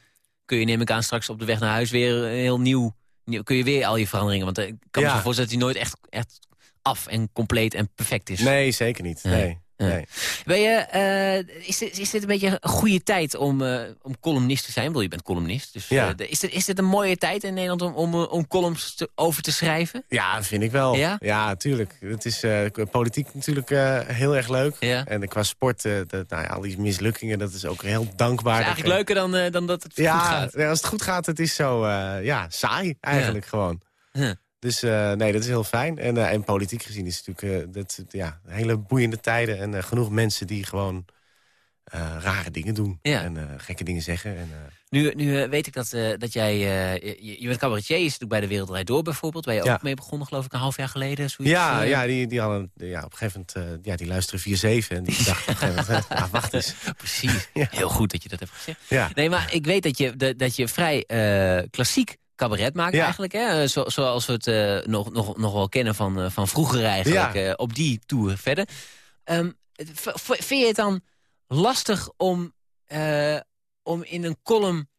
kun je neem ik aan straks op de weg naar huis weer een heel nieuw... kun je weer al je veranderingen... want ik kan me voorstellen dat hij nooit echt, echt af en compleet en perfect is. Nee, zeker niet. Nee. Nee. Ben je, eh, is, dit, is dit een beetje een goede tijd om, eh, om columnist te zijn? Ik bedoel, je bent columnist. Dus, Ja. eh, is, dit, is dit een mooie tijd in Nederland om, om, om columns te- over te schrijven? Ja, vind ik wel. Ja? Ja, tuurlijk. Het is politiek natuurlijk heel erg leuk. Ja. En qua sport, dat, nou ja, al die mislukkingen, dat is ook heel dankbaar. is Dat eigenlijk leuker dan, dan dat het goed Ja, gaat. ja, als het goed gaat, het is zo ja, saai eigenlijk gewoon. Ja. Dus eh, nee, dat is heel fijn. En, eh, en politiek gezien is het natuurlijk eh, dat, ja, hele boeiende tijden. En genoeg mensen die gewoon rare dingen doen. Ja. En gekke dingen zeggen. En, Nu, nu weet ik dat, dat jij... je, je bent cabaretier, je zit natuurlijk bij de Wereldrijd Door bijvoorbeeld... waar je Ja. ook mee begonnen, geloof ik, een half jaar geleden. Zoiets, ja, ja, die, die hadden, ja, op een gegeven moment, ja, die luisteren 4-7. En die dachten op een gegeven moment, ah, wacht eens. [LAUGHS] Precies, heel goed dat je dat hebt gezegd. Nee, maar ik weet dat je, dat, dat je vrij klassiek cabaret maakt Ja. eigenlijk. Hè? Eh, Zo, zoals we het eh, nog, nog, nog wel kennen van, eh, van vroeger eigenlijk. Ja. op die tour verder. Ehm, vind je het dan lastig om, om in een column...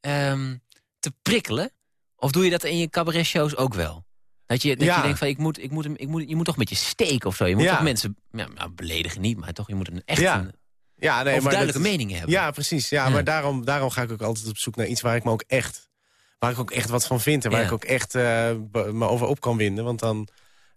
ehm, te prikkelen? Of doe je dat in je cabaret-shows ook wel? Dat je, dat Ja. je denkt van, ik moet, ik moet, ik moet, je moet toch met je steek of zo. Je moet toch mensen ja, nou, beledigen niet, maar toch, je moet een echt Ja. een Ja, nee, maar overduidelijke dat is- mening hebben. Ja, precies. Ja. maar daarom, daarom ga ik ook altijd op zoek naar iets waar ik me ook echt, waar ik ook echt wat van vind. En waar Ja. ik ook echt eh, me over op kan winden. Want dan,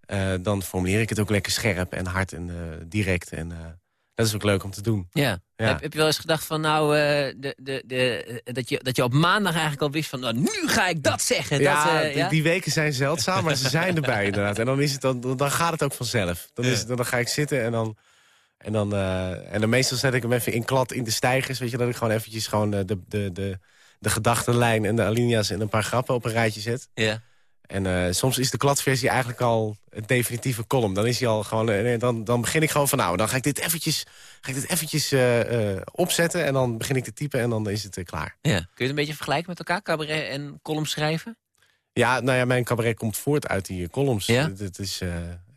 eh, dan formuleer ik het ook lekker scherp en hard en eh, direct. En dat is ook leuk om te doen. Ja. Ja. Heb, heb je wel eens gedacht van nou, de, de, de, dat, je, dat je op maandag eigenlijk al wist van nou, nu ga ik dat zeggen. Ja, dat, die- ja? die weken zijn zeldzaam, maar ze zijn erbij inderdaad. En dan, is het, dan, dan gaat het ook vanzelf. Dan, is dan ga ik zitten en dan... En dan, en dan meestal zet ik hem even in klad in de stijgers. Weet je, dat ik gewoon eventjes gewoon de, de, de, de gedachtenlijn en de alinea's en een paar grappen op een rijtje zet. Ja. En eh, soms is de kladversie eigenlijk al het definitieve column. Dan is hij al gewoon. eh, dan, dan begin ik gewoon van nou, dan ga ik dit eventjes, ga ik dit eventjes eh, opzetten. En dan begin ik te typen en dan is het klaar. Ja. Kun je het een beetje vergelijken met elkaar, cabaret en column schrijven? Ja, nou ja, mijn cabaret komt voort uit die columns. Ja? Het is,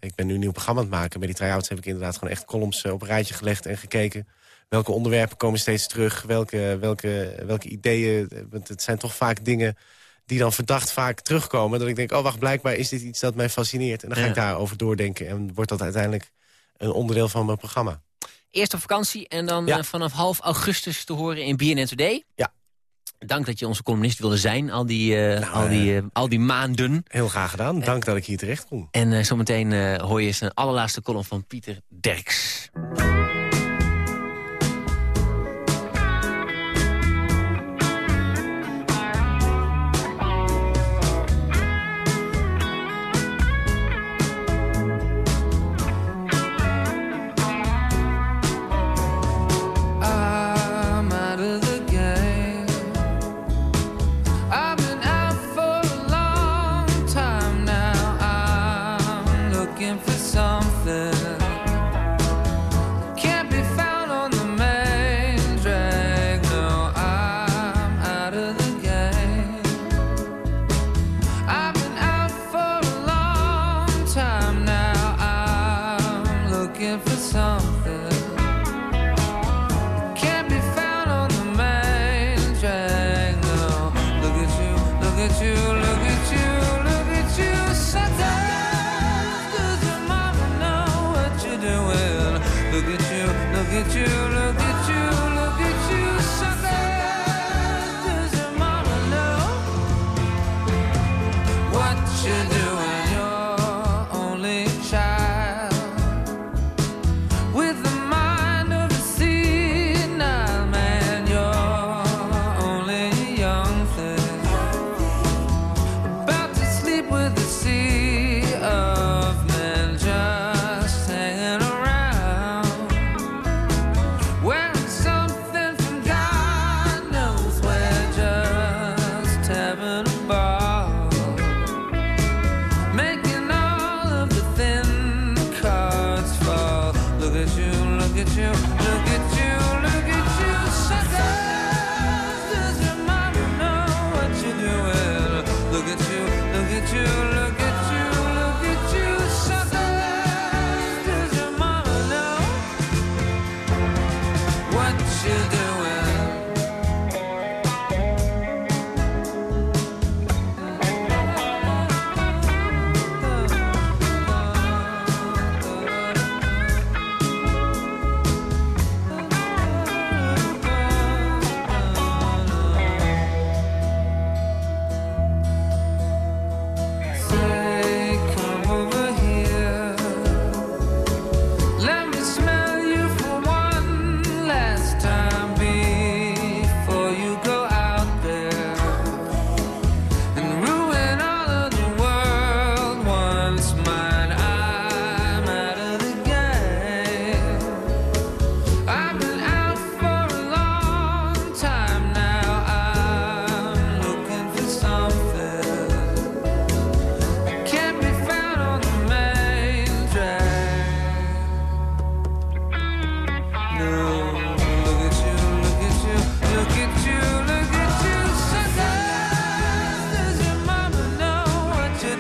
ik ben nu een nieuw programma aan het maken. Bij die try-outs heb ik inderdaad gewoon echt columns op een rijtje gelegd en gekeken. Welke onderwerpen komen steeds terug? Welke, welke, welke ideeën? Want het zijn toch vaak dingen die dan verdacht vaak terugkomen. Dat ik denk, oh wacht, blijkbaar is dit iets dat mij fascineert. En dan ga Ja. ik daarover doordenken. En wordt dat uiteindelijk een onderdeel van mijn programma. Eerst op vakantie en dan Ja. eh, vanaf half augustus te horen in BNN Today. Ja. Dank dat je onze columnist wilde zijn, al die, eh, al die, eh, al die maanden. Heel graag gedaan. Dank dat ik hier terecht kom. En zometeen hoor je zijn allerlaatste column van Pieter Derks.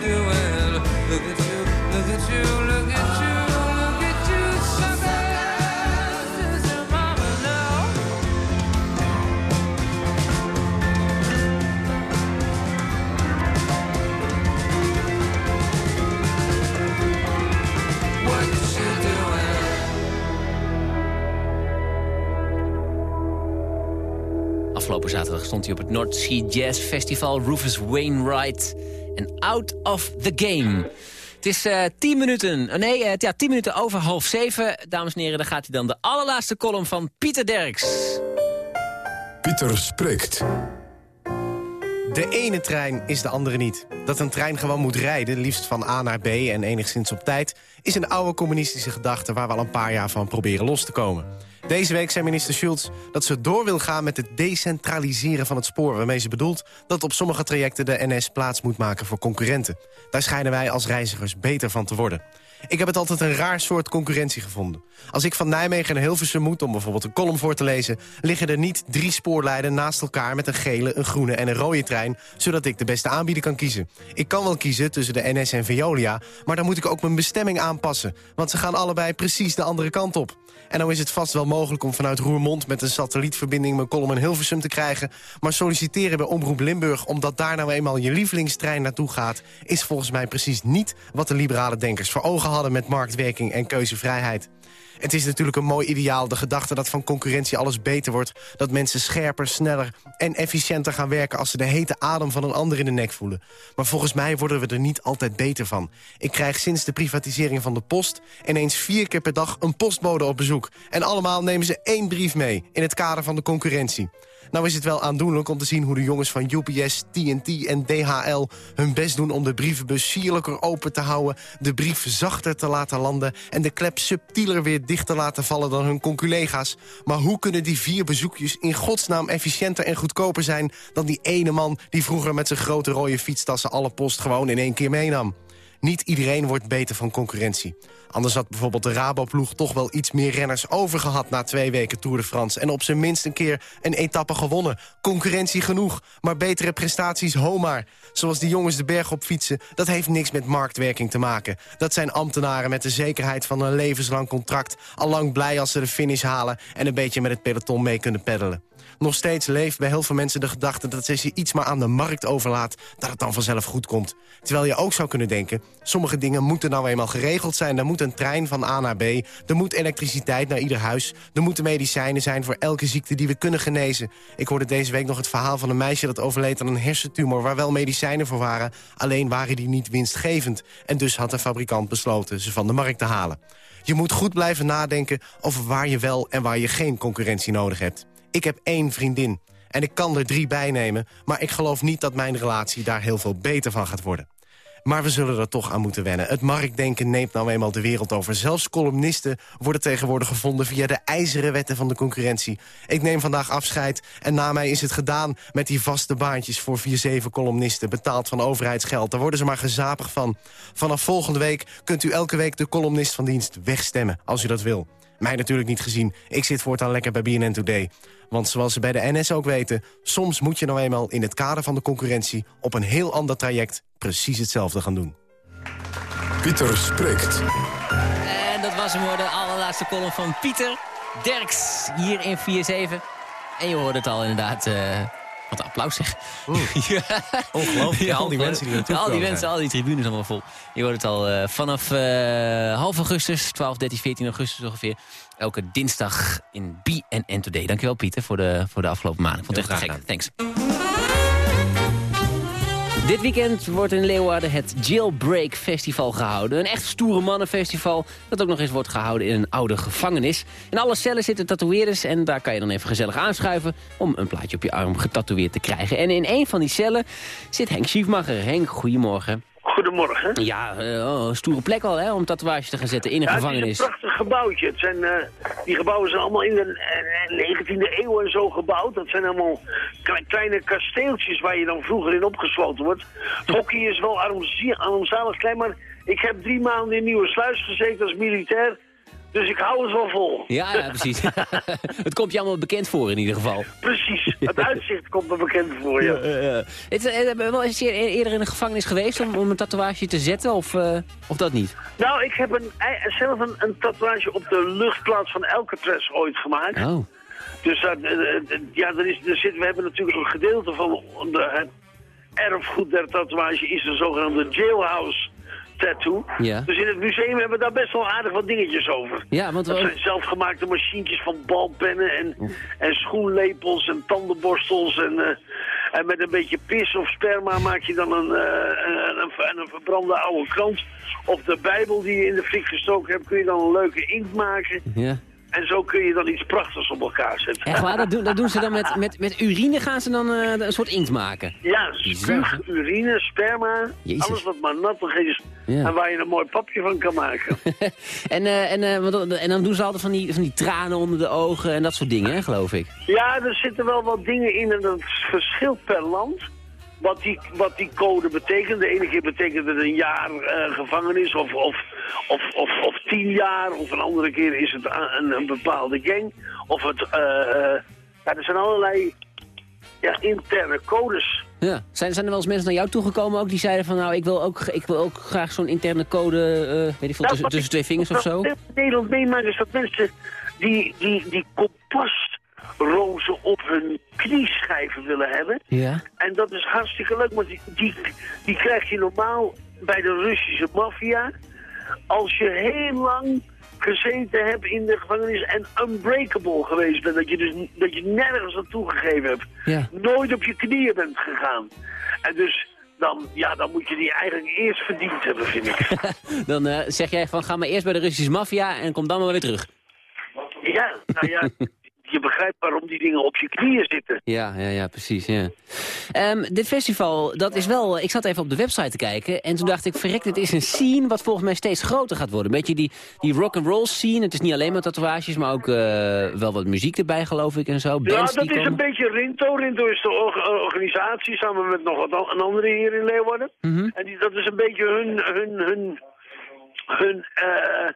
you, Afgelopen zaterdag stond hij op het North Sea Jazz Festival. Rufus Wainwright en Out of the Game. Het is eh 10 minuten, eh, nee, eh, ja, 10 minuten over half zeven. Dames en heren, dan gaat hij dan de allerlaatste column van Pieter Derks. Pieter spreekt. De ene trein is de andere niet. Dat een trein gewoon moet rijden, liefst van A naar B en enigszins op tijd... is een oude communistische gedachte waar we al een paar jaar van proberen los te komen. Deze week zei minister Schulz dat ze door wil gaan met het decentraliseren van het spoor... waarmee ze bedoelt dat op sommige trajecten de NS plaats moet maken voor concurrenten. Daar schijnen wij als reizigers beter van te worden. Ik heb het altijd een raar soort concurrentie gevonden. Als ik van Nijmegen naar Hilversum moet om bijvoorbeeld een column voor te lezen... liggen er niet drie spoorlijnen naast elkaar met een gele, een groene en een rode trein... zodat ik de beste aanbieder kan kiezen. Ik kan wel kiezen tussen de NS en Veolia... maar dan moet ik ook mijn bestemming aanpassen. Want ze gaan allebei precies de andere kant op. En nou is het vast wel mogelijk om vanuit Roermond... met een satellietverbinding mijn column in Hilversum te krijgen... maar solliciteren bij Omroep Limburg... omdat daar nou eenmaal je lievelingstrein naartoe gaat... is volgens mij precies niet wat de liberale denkers voor ogen hadden... met marktwerking en keuzevrijheid. Het is natuurlijk een mooi ideaal, de gedachte dat van concurrentie alles beter wordt. Dat mensen scherper, sneller en efficiënter gaan werken... als ze de hete adem van een ander in de nek voelen. Maar volgens mij worden we er niet altijd beter van. Ik krijg sinds de privatisering van de post... ineens vier keer per dag een postbode op bezoek. En allemaal nemen ze één brief mee in het kader van de concurrentie. Nou is het wel aandoenlijk om te zien hoe de jongens van UPS, TNT en DHL... hun best doen om de brievenbus sierlijker open te houden... de brief zachter te laten landen... en de klep subtieler weer dicht te laten vallen dan hun conculega's. Maar hoe kunnen die vier bezoekjes in godsnaam efficiënter en goedkoper zijn... dan die ene man die vroeger met zijn grote rode fietstassen... alle post gewoon in één keer meenam? Niet iedereen wordt beter van concurrentie. Anders had bijvoorbeeld de Raboploeg toch wel iets meer renners overgehad... na twee weken Tour de France. En op zijn minst een keer een etappe gewonnen. Concurrentie genoeg, maar betere prestaties ho maar. Zoals die jongens de berg op fietsen, dat heeft niks met marktwerking te maken. Dat zijn ambtenaren met de zekerheid van een levenslang contract... al lang blij als ze de finish halen... en een beetje met het peloton mee kunnen peddelen. Nog steeds leeft bij heel veel mensen de gedachte dat als je iets maar aan de markt overlaat... dat het dan vanzelf goed komt. Terwijl je ook zou kunnen denken, sommige dingen moeten nou eenmaal geregeld zijn. Er moet een trein van A naar B, er moet elektriciteit naar ieder huis... er moeten medicijnen zijn voor elke ziekte die we kunnen genezen. Ik hoorde deze week nog het verhaal van een meisje dat overleed aan een hersentumor... waar wel medicijnen voor waren, alleen waren die niet winstgevend. En dus had de fabrikant besloten ze van de markt te halen. Je moet goed blijven nadenken over waar je wel en waar je geen concurrentie nodig hebt. Ik heb één vriendin en ik kan er drie bij nemen... maar ik geloof niet dat mijn relatie daar heel veel beter van gaat worden. Maar we zullen er toch aan moeten wennen. Het marktdenken neemt nou eenmaal de wereld over. Zelfs columnisten worden tegenwoordig gevonden... via de ijzeren wetten van de concurrentie. Ik neem vandaag afscheid en na mij is het gedaan... met die vaste baantjes voor 4-7 columnisten... betaald van overheidsgeld. Daar worden ze maar gezapig van. Vanaf volgende week kunt u elke week de columnist van dienst wegstemmen... als u dat wil. Mij natuurlijk niet gezien. Ik zit voortaan lekker bij BNN Today. Want zoals ze bij de NS ook weten... soms moet je nou eenmaal in het kader van de concurrentie... op een heel ander traject precies hetzelfde gaan doen. Pieter spreekt. En dat was hem hoor, de allerlaatste column van Pieter Derks hier in 4-7. En je hoorde het al inderdaad... eh, wat applaus zeg. [LAUGHS] Ja. Ongelooflijk, al die mensen die naartoe Al die mensen, al die tribunes allemaal vol. Je hoort het al eh, vanaf eh, half augustus, 12, 13, 14 augustus ongeveer. Elke dinsdag in BNN Today. Dankjewel Pieter voor de, voor de afgelopen maanden. Ik vond het echt Heel te gek. Thanks. Dit weekend wordt in Leeuwarden het Jailbreak Festival gehouden. Een echt stoere mannenfestival dat ook nog eens wordt gehouden in een oude gevangenis. In alle cellen zitten tatoeëerders en daar kan je dan even gezellig aanschuiven... om een plaatje op je arm getatoeëerd te krijgen. En in een van die cellen zit Henk Schiefmacher. Henk, goedemorgen. Goedemorgen. Ja, eh, oh, stoere plek al hè, om tatoeage te gaan zetten in een Ja, gevangenis. Het is een prachtig gebouwtje. Het zijn, eh, die gebouwen zijn allemaal in de eh, 19e eeuw en zo gebouwd. Dat zijn allemaal kle- kleine kasteeltjes waar je dan vroeger in opgesloten wordt. Het hockey is wel armzalig klein, maar ik heb drie maanden in Nieuwe Sluis gezeten als militair. Dus ik hou het wel vol. Ja, ja, precies. [LAUGHS] het komt je allemaal bekend voor in ieder geval. Precies. Het [LAUGHS] uitzicht komt me bekend voor je. Eh, eh, het, eh, je wel eens eer- eerder in een gevangenis geweest om, om een tatoeage te zetten of, eh, of dat niet? Nou, ik heb een, ei- zelf een, een tatoeage op de luchtplaats van Alcatraz ooit gemaakt. Oh. Dus eh, eh, ja, er is, er zit, we hebben natuurlijk een gedeelte van de, het erfgoed der tatoeage is de zogenaamde jailhouse tattoo. Ja. Dus in het museum hebben we daar best wel aardig wat dingetjes over. Ja, want Dat zijn zelfgemaakte machientjes van balpennen en, en schoenlepels en tandenborstels. En, eh, en met een beetje pis of sperma maak je dan een, eh, een, een, een verbrande oude krant. Of de Bijbel die je in de fik gestoken hebt, kun je dan een leuke inkt maken. Ja. En zo kun je dan iets prachtigs op elkaar zetten. Echt waar, dat doen, dat doen ze dan met, met, met urine gaan ze dan eh, een soort inkt maken. Ja, spuug, urine, sperma, Jezus. alles wat maar nattig is. Ja. En waar je een mooi papje van kan maken. [LAUGHS] En, eh, en, eh, dan- en dan doen ze altijd van die, van die tranen onder de ogen en dat soort dingen, hè, geloof ik. Ja, er zitten wel wat dingen in en dat verschilt per land. Wat die, wat die code betekent. De ene keer betekent het een jaar eh, gevangenis of, of, of, of, of tien jaar. Of een andere keer is het een, een bepaalde gang. Of het... eh, eh, ja, er zijn allerlei ja, interne codes. Ja. Zijn, zijn er wel eens mensen naar jou toegekomen ook die zeiden van nou ik wil ook, ik wil ook graag zo'n interne code, eh, weet ik veel, Nou, tussen, twee vingers of zo? Wat ik in Nederland meemaak is dat mensen die, die, die compostrozen op hun knieschijven willen hebben. Ja. En dat is hartstikke leuk, want die, die, die krijg je normaal bij de Russische maffia. Als je heel lang gezeten hebt in de gevangenis en unbreakable geweest bent. Dat je dus dat je nergens aan toegegeven hebt. Ja. Nooit op je knieën bent gegaan. En dus dan, ja, dan moet je die eigenlijk eerst verdiend hebben, vind ik. [LAUGHS] Dan eh, zeg jij van ga maar eerst bij de Russische maffia en kom dan maar weer terug. Ja, nou ja, [LAUGHS] je begrijpt waarom die dingen op je knieën zitten. Ja, ja, ja, precies, ja. Ehm, dit festival, dat is wel... Ik zat even op de website te kijken en toen dacht ik... verrek, dit is een scene wat volgens mij steeds groter gaat worden. Een beetje die, die rock'n'roll scene. Het is niet alleen maar tatoeages, maar ook eh, wel wat muziek erbij, geloof ik, en zo. Ja, dat is een beetje Rinto. Rinto is de or- organisatie samen met nog wat een andere hier in Leeuwarden. Mhm. En die, dat is een beetje hun, hun, hun, hun, eh,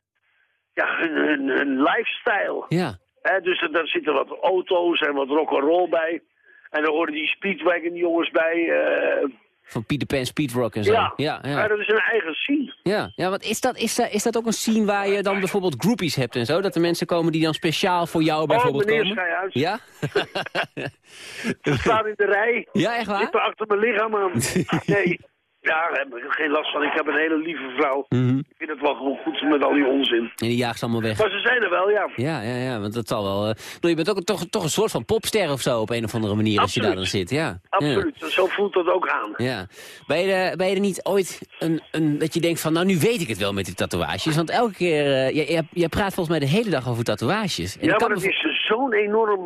ja, hun, hun, hun lifestyle. Ja. Dus er- daar zitten wat auto's en wat rock'n'roll bij. En dan horen die Speedwagon jongens bij. eh, Van Peter Pan Speedrock en zo. ja, ja, ja. Maar dat is een eigen scene. Ja, ja want is dat, is, dat, is dat ook een scene waar je dan bijvoorbeeld groupies hebt en zo? Dat er mensen komen die dan speciaal voor jou bijvoorbeeld oh, meneer, komen? uit. Ja? [LAUGHS] Ze staan in de rij. Ja, echt waar? Zitten achter mijn lichaam aan. [LAUGHS] nee. Ja, daar heb ik geen last van. Ik heb een hele lieve vrouw. Mhm. Ik vind het wel gewoon goed met al die onzin. En die jaagt ze allemaal weg. Maar ze zijn er wel, ja. Ja, ja, ja, want dat zal wel... eh, bedoel, je bent ook toch, toch een soort van popster of zo op een of andere manier als je daar dan zit. Ja. Absoluut. Zo voelt dat ook aan. Ja. Ben, je er, ben je er niet ooit een, een, dat je denkt van, nou nu weet ik het wel met die tatoeages? Want elke keer, eh, je, je, je praat volgens mij de hele dag over tatoeages. En ja, maar het me is zo'n enorm...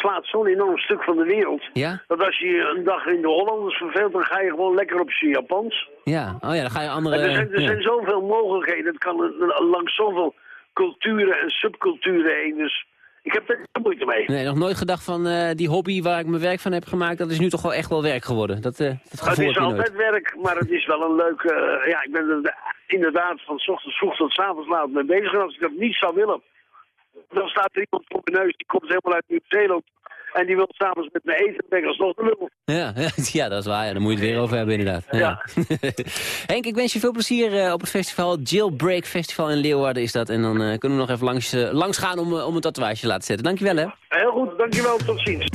beslaat zo'n enorm stuk van de wereld. Ja? Dat als je een dag in de Hollanders verveelt, dan ga je gewoon lekker op je Japans. Ja, oh ja, dan ga je andere... En er zijn, er ja. zijn zoveel mogelijkheden. Het kan langs zoveel culturen en subculturen heen. Dus ik heb er geen moeite mee. Nee, nog nooit gedacht van eh, die hobby waar ik mijn werk van heb gemaakt, dat is nu toch wel echt wel werk geworden. Dat, eh dat Het is nooit. altijd werk, maar het is wel een leuk... eh, ja, ik ben er inderdaad van 's ochtends vroeg tot 's avonds laat mee bezig. En als ik dat niet zou willen, dan staat er iemand voor mijn neus, die komt helemaal uit Nieuw-Zeeland. En die wil s'avonds met me eten, dan ben ik alsnog de lul. Ja, [LAUGHS] ja, ja, dat is waar. Ja, dan moet je het weer over hebben inderdaad. Ja. [LAUGHS] Henk, ik wens je veel plezier eh, op het festival. Jailbreak Festival in Leeuwarden is dat. En dan eh, kunnen we nog even langs, eh, langs gaan om, om een tatoeage te laten zetten. Dankjewel hè. Heel goed, dankjewel, tot ziens.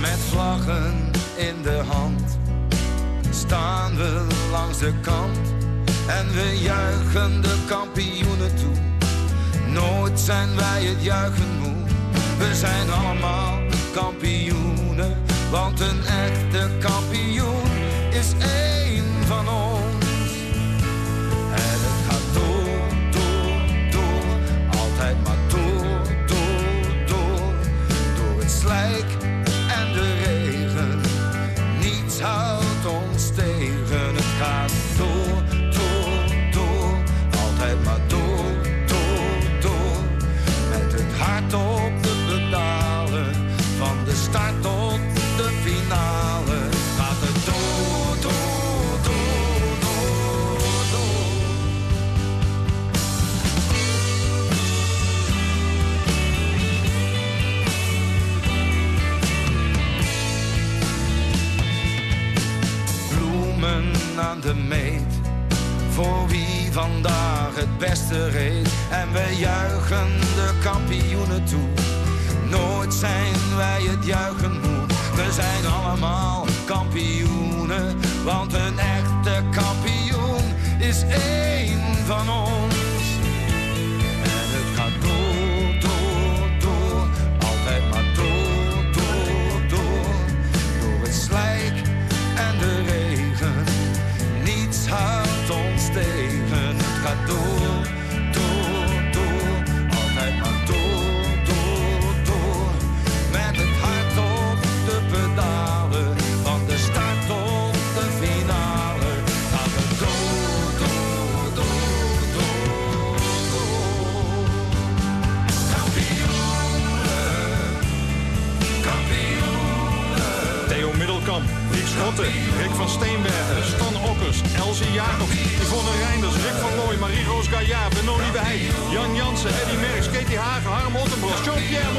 Met vlaggen in de hand staan we langs de kant en we juichen de kampioenen toe. Nooit zijn wij het juichen moe. We zijn allemaal kampioenen, want een echte kampioen is één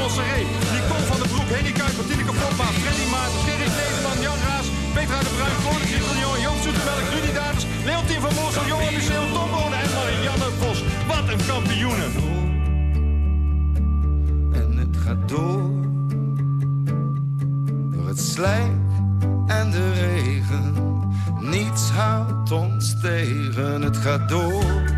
Montserrat, Nicole van der Broek, Henny Kuiper, Tineke Popma, Freddy Maartens, Gerrit Nederman, Jan Raas, Petra de Bruin, Floris Gillion, Joop Zoetemelk, Rudy Davis, Leontien van Moorsel, Johan Museeuw, Tom Bonen en Marianne Vos. Wat een kampioenen! En het gaat door. Door het slijk en de regen. Niets houdt ons tegen. Het gaat door.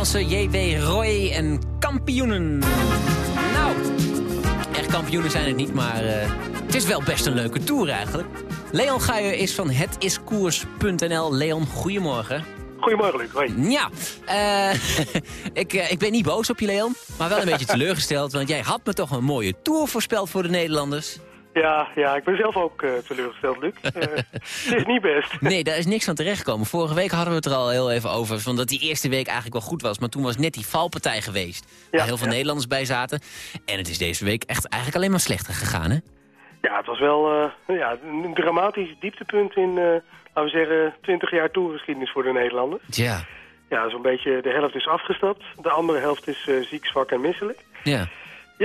Brabantse J.W. Roy en kampioenen. Nou, echt kampioenen zijn het niet, maar eh, het is wel best een leuke tour eigenlijk. Leon Guijer is van hetiskoers.nl. Leon, goedemorgen. Goedemorgen, Luc. Hoi. Ja, eh, [LAUGHS] ik, eh, ik ben niet boos op je, Leon, maar wel een beetje [LAUGHS] teleurgesteld. Want jij had me toch een mooie tour voorspeld voor de Nederlanders. Ja, ja, ik ben zelf ook eh, teleurgesteld, Luc. Eh, [LAUGHS] het is niet best. Nee, daar is niks aan terechtgekomen. Vorige week hadden we het er al heel even over. Van dat die eerste week eigenlijk wel goed was. Maar toen was net die valpartij geweest. waar heel veel ja. Nederlanders bij zaten. En het is deze week echt eigenlijk alleen maar slechter gegaan, hè? Ja, het was wel eh, ja, een dramatisch dieptepunt in, laten we zeggen, 20 jaar toergeschiedenis voor de Nederlanders. Ja. Ja, zo'n beetje de helft is afgestapt. De andere helft is ziek, zwak en misselijk. Ja.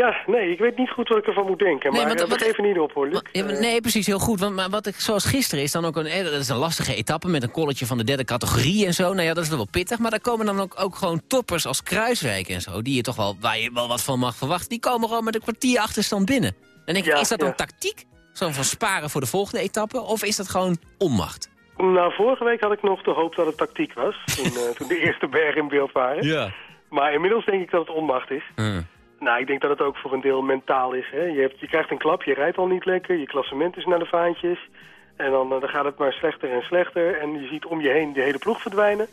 Ja, nee, ik weet niet goed wat ik ervan moet denken. Nee, maar want- eh, we wat- geven niet op, hoor, Luc. Ja, nee, precies, heel goed. Want, maar wat ik, zoals gisteren is dan ook een, eh, dat is een lastige etappe... met een kolletje van de derde categorie en zo. Nou ja, dat is wel pittig. Maar daar komen dan ook, ook gewoon toppers als Kruiswijk en zo... Die je toch wel, waar je wel wat van mag verwachten. Die komen gewoon met een kwartier achterstand binnen. Dan denk ik, Ja, is dat ja. een tactiek? Zo van sparen voor de volgende etappe? Of is dat gewoon onmacht? Nou, vorige week had ik nog de hoop dat het tactiek was. Toen, eh, toen de [LAUGHS] eerste bergen in beeld waren. Ja. Maar inmiddels denk ik dat het onmacht is. Nou, ik denk dat het ook voor een deel mentaal is. Hè? Je, hebt, je krijgt een klap, je rijdt al niet lekker, je klassement is naar de vaantjes. En dan, eh, dan gaat het maar slechter en slechter. En je ziet om je heen de hele ploeg verdwijnen.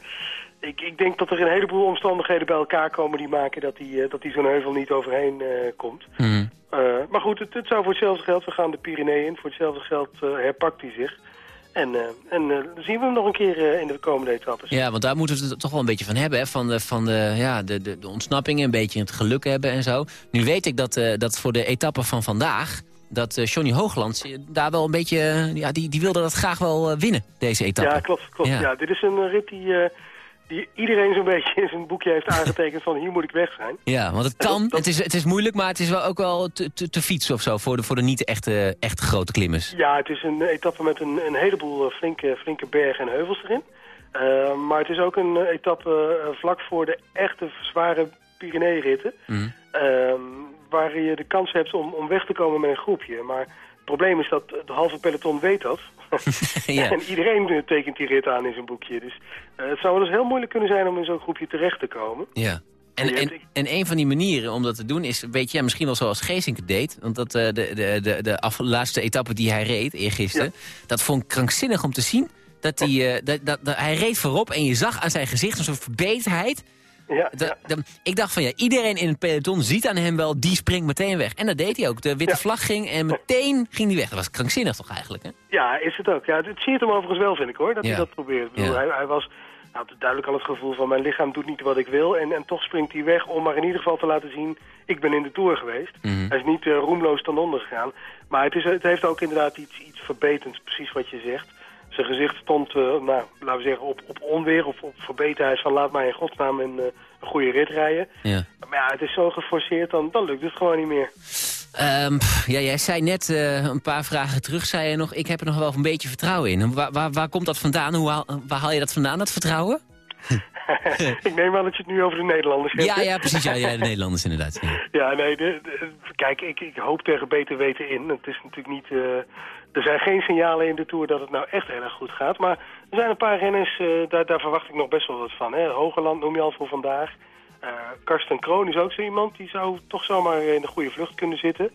Ik, ik denk dat er een heleboel omstandigheden bij elkaar komen die maken dat hij dat die zo'n heuvel niet overheen eh, komt. Mhm. Eh, maar goed, het, het zou voor hetzelfde geld, we gaan de Pyreneeën in, voor hetzelfde geld eh, herpakt hij zich. En, eh, en eh, zien we hem nog een keer eh, in de komende etappes. Ja, want daar moeten we het toch wel een beetje van hebben. Hè? Van, de, van de, ja, de, de, de ontsnappingen, een beetje het geluk hebben en zo. Nu weet ik dat, dat voor de etappe van vandaag... dat Johnny Hoogland daar wel een beetje... ja, die, die wilde dat graag wel winnen, deze etappe. Ja, klopt. klopt. Ja. Ja. dit is een rit die, die iedereen zo'n beetje in zijn boekje heeft aangetekend van hier moet ik weg zijn. Ja, want het kan, het is, het is moeilijk, maar het is wel ook wel te, te, te fietsen of zo... voor de, voor de niet echte, echte grote klimmers. Ja, het is een etappe met een, een heleboel eh, flinke, flinke bergen en heuvels erin. Eh, maar het is ook een eh, etappe vlak voor de echte zware Pyrenee-ritten. Mhm. Ehm, waar je de kans hebt om, om weg te komen met een groepje. Maar het probleem is dat de halve peloton weet dat. [LAUGHS] [LAUGHS] Ja. En iedereen tekent die rit aan in zijn boekje. Dus eh, het zou wel eens heel moeilijk kunnen zijn om in zo'n groepje terecht te komen. Ja. En, en, en een van die manieren om dat te doen is, weet je, misschien wel zoals Geesink het deed. Want dat, eh, de, de, de, de af, laatste etappe die hij reed, eergisteren, dat vond ik krankzinnig om te zien. Dat hij, eh, dat, dat, dat- hij reed voorop en je zag aan zijn gezicht een soort verbeterheid. Ja, ik dacht van ja, iedereen in het peloton ziet aan hem wel, die springt meteen weg. En dat deed hij ook. De witte vlag ging en meteen ging hij weg. Dat was krankzinnig toch eigenlijk, hè? Ja, is het ook. Ja, het siert hem overigens wel, vind ik hoor, dat hij dat probeert. Ik bedoel, hij, hij was had duidelijk al het gevoel van mijn lichaam doet niet wat ik wil. En, en toch springt hij weg om maar in ieder geval te laten zien, ik ben in de Tour geweest. Mhm. Hij is niet eh, roemloos ten onder gegaan. Maar het, is, het heeft ook inderdaad iets, iets precies wat je zegt. Zijn gezicht stond, eh, nou, laten we zeggen, op, op onweer of op verbeterheid van laat mij in godsnaam een, eh, een goede rit rijden. Ja. Maar ja, het is zo geforceerd, dan, dan lukt het gewoon niet meer. Ehm, ja, jij zei net eh, een paar vragen terug, zei je nog, ik heb er nog wel een beetje vertrouwen in. Waar, waar, waar komt dat vandaan? Hoe haal, waar haal je dat vandaan, dat vertrouwen? [LAUGHS] ik neem aan dat je het nu over de Nederlanders hebt. Ja, ja, precies. Ja, ja, de Nederlanders inderdaad. Ja. [LAUGHS] Ja, nee, de, de- kijk, ik, ik hoop tegen beter weten in. Het is natuurlijk niet... er zijn geen signalen in de Tour dat het nou echt heel erg goed gaat. Maar er zijn een paar renners, eh, daar, daar verwacht ik nog best wel wat van. Hè. Hogeland noem je al voor vandaag. Eh, Karsten Kroon is ook zo iemand, die zou toch zomaar in de goede vlucht kunnen zitten.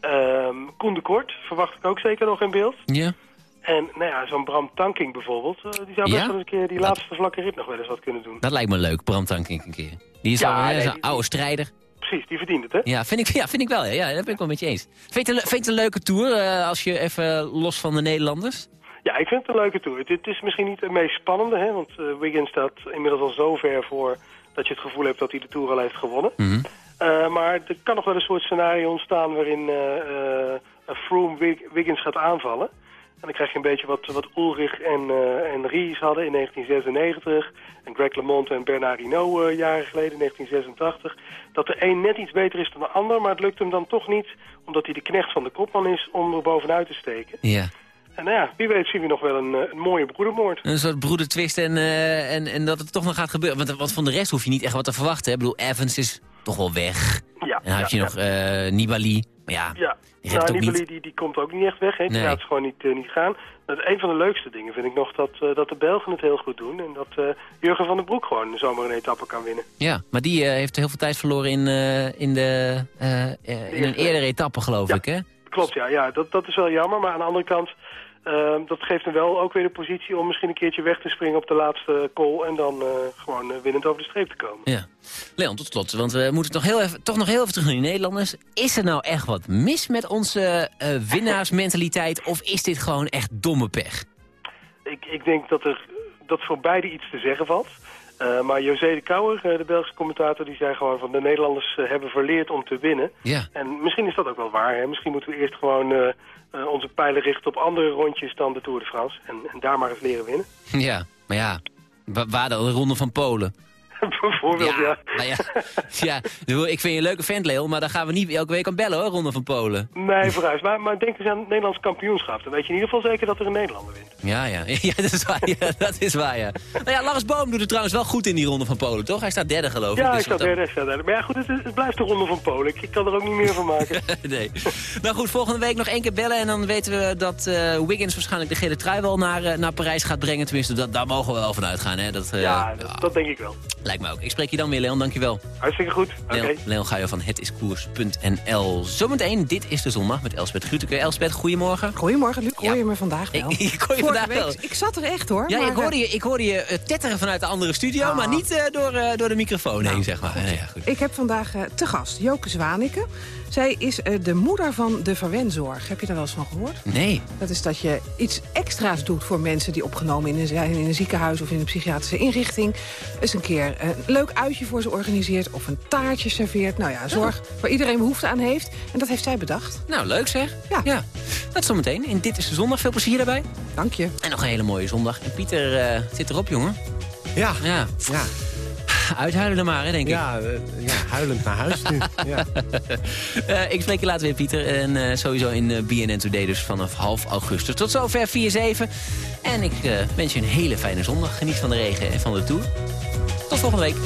Ehm, Koen de Kort verwacht ik ook zeker nog in beeld. Ja. En nou ja, zo'n Bram Tanking bijvoorbeeld, eh, die zou best Ja? wel eens een keer die laatste vlakke rit nog wel eens wat kunnen doen. Dat lijkt me leuk, Bram Tankink een keer. Die is Ja, al nee, die- oude strijder. Precies, die verdient het, hè? Ja, vind ik, [LAUGHS] ja, vind ik wel. Ja, ja, dat ben ik wel met je eens. Vind je het een, het leuke tour, eh, als je even los van de Nederlanders? Ja, ik vind het een leuke tour. Het, het is misschien niet de meest spannende, hè, want eh, Wiggins staat inmiddels al zo ver voor dat je het gevoel hebt dat hij de Tour al heeft gewonnen. Mhm. Eh, maar er kan nog wel een soort scenario ontstaan waarin Froome Wig- Wiggins gaat aanvallen. En dan krijg je een beetje wat, wat Ulrich en, eh en Ries hadden in 1996. En Greg LeMond en Bernard Hinault eh, jaren geleden, in 1986. Dat de een net iets beter is dan de ander, maar het lukt hem dan toch niet... omdat hij de knecht van de kopman is om er bovenuit te steken. Ja. En nou ja, wie weet zien we nog wel een, eh, een mooie broedermoord. Een soort broedertwist en, en, en dat het toch nog gaat gebeuren. Want, want van de rest hoef je niet echt wat te verwachten. Hè? Ik bedoel, Evans is toch wel weg. Ja, en dan had je ja, nog Nibali. Maar ja, Het nou, ook Nibali niet. die, die komt ook niet echt weg. Hè. Die Nee. laat gewoon niet, eh, niet gaan. Dat een van de leukste dingen vind ik nog dat, eh, dat de Belgen het heel goed doen. En dat eh, Jurgen van den Broek gewoon zomaar een etappe kan winnen. Ja, maar die heeft heel veel tijd verloren in, in, de, in een eerdere etappe, geloof Ja. ik, hè? Klopt, ja. ja dat, dat is wel jammer. Maar aan de andere kant, eh, dat geeft hem wel ook weer de positie om misschien een keertje weg te springen op de laatste call. En dan eh, gewoon eh, winnend over de streep te komen. Ja. Leon, tot slot, want we moeten toch, heel even, toch nog heel even terug naar die Nederlanders. Is er nou echt wat mis met onze eh, winnaarsmentaliteit... of is dit gewoon echt domme pech? Ik, ik denk dat er dat voor beide iets te zeggen valt. Maar José de Kouwer, de Belgische commentator, die zei gewoon van de Nederlanders hebben verleerd om te winnen. Ja. En misschien is dat ook wel waar. Hè? Misschien moeten we eerst gewoon eh, onze pijlen richten op andere rondjes dan de Tour de France. En, en daar maar eens leren winnen. Ja, maar ja, wa- waar de ronde van Polen? [LAUGHS] Bijvoorbeeld, ja. Nou ja, ja, [LAUGHS] ik vind je een leuke vent, Leon, maar daar gaan we niet elke week aan bellen, hoor, ronde van Polen. Nee, vooruit. Maar, maar denk eens aan het Nederlands kampioenschap. Dan weet je in ieder geval zeker dat er een Nederlander wint. Ja, ja, [LAUGHS] ja, dat is waar, ja, dat is waar, ja. Nou ja, Lars Boom doet het trouwens wel goed in die ronde van Polen, toch? Hij staat derde, geloof ik. Ja, dus ik sta wat dat- derde, derde. Maar ja, goed, het, is- het blijft de ronde van Polen. Ik, kan er ook niet meer van maken. nee. Nou goed, volgende week nog één keer bellen. En dan weten we dat eh, Wiggins waarschijnlijk de gele trui wel naar, eh, naar Parijs gaat brengen. Tenminste, dat, daar mogen we wel van uitgaan. Hè? Dat, eh, Ja, dat, dat denk ik wel. Lijkt me ook. Ik spreek je dan weer, Leon. Dankjewel. Hartstikke goed. Oké. Leon, Leon Guijer van hetiskoers.nl. Zometeen, dit is de zondag met Elspet Gruteke. Elspet, goedemorgen. Goedemorgen, Luc. Hoor je me vandaag wel? Ik, [LAUGHS] ik hoor je Vorige vandaag week- wel. Ik zat er echt, hoor. Ja, maar, ik hoorde eh, je, ik hoorde je eh, tetteren vanuit de andere studio, Ah. maar niet eh, door, door de microfoon Nou, heen, zeg maar. Nee, ja, goed. Ik heb vandaag te gast Joke Zwaneke. Zij is de moeder van de verwenzorg. Heb je daar wel eens van gehoord? Nee. Dat is dat je iets extra's doet voor mensen die opgenomen in een, zijn in een ziekenhuis of in een psychiatrische inrichting. Eens een keer een leuk uitje voor ze organiseert of een taartje serveert. Nou ja, zorg waar iedereen behoefte aan heeft. En dat heeft zij bedacht. Nou, leuk zeg. Ja. Dat zometeen. En dit is zondag. Veel plezier daarbij. Dank je. En nog een hele mooie zondag. En Pieter eh, zit erop, jongen. Ja. Ja. Ja. Uithuilen dan maar, hè, denk ik. Ja, eh, ja, huilend naar huis nu. Ja. [LAUGHS] Eh, ik spreek je later weer, Pieter. En eh, sowieso in eh, BNN Today, dus vanaf half augustus. Tot zover 4-7. En ik wens je een hele fijne zondag. Geniet van de regen en van de tour. Tot volgende week.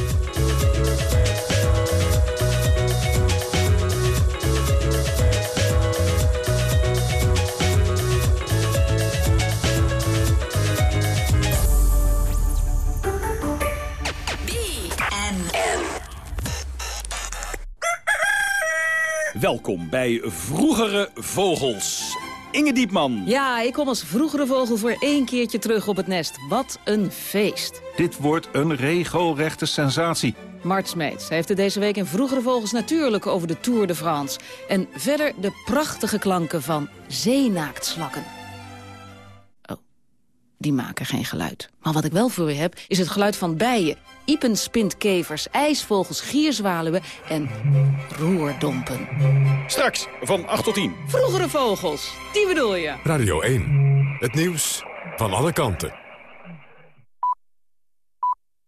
Welkom bij Vroegere Vogels. Inge Diepman. Ja, ik kom als vroegere vogel voor één keertje terug op het nest. Wat een feest. Dit wordt een regelrechte sensatie. Mart Smeets. Heeft het deze week in Vroegere Vogels natuurlijk over de Tour de France. En verder de prachtige klanken van zeenaaktslakken. Die maken geen geluid. Maar wat ik wel voor u heb, is het geluid van bijen. Iepenspintkevers, ijsvogels, gierzwaluwen en roerdompen. Straks van 8 tot 10. Vroegere Vogels, die bedoel je. Radio 1. Het nieuws van alle kanten.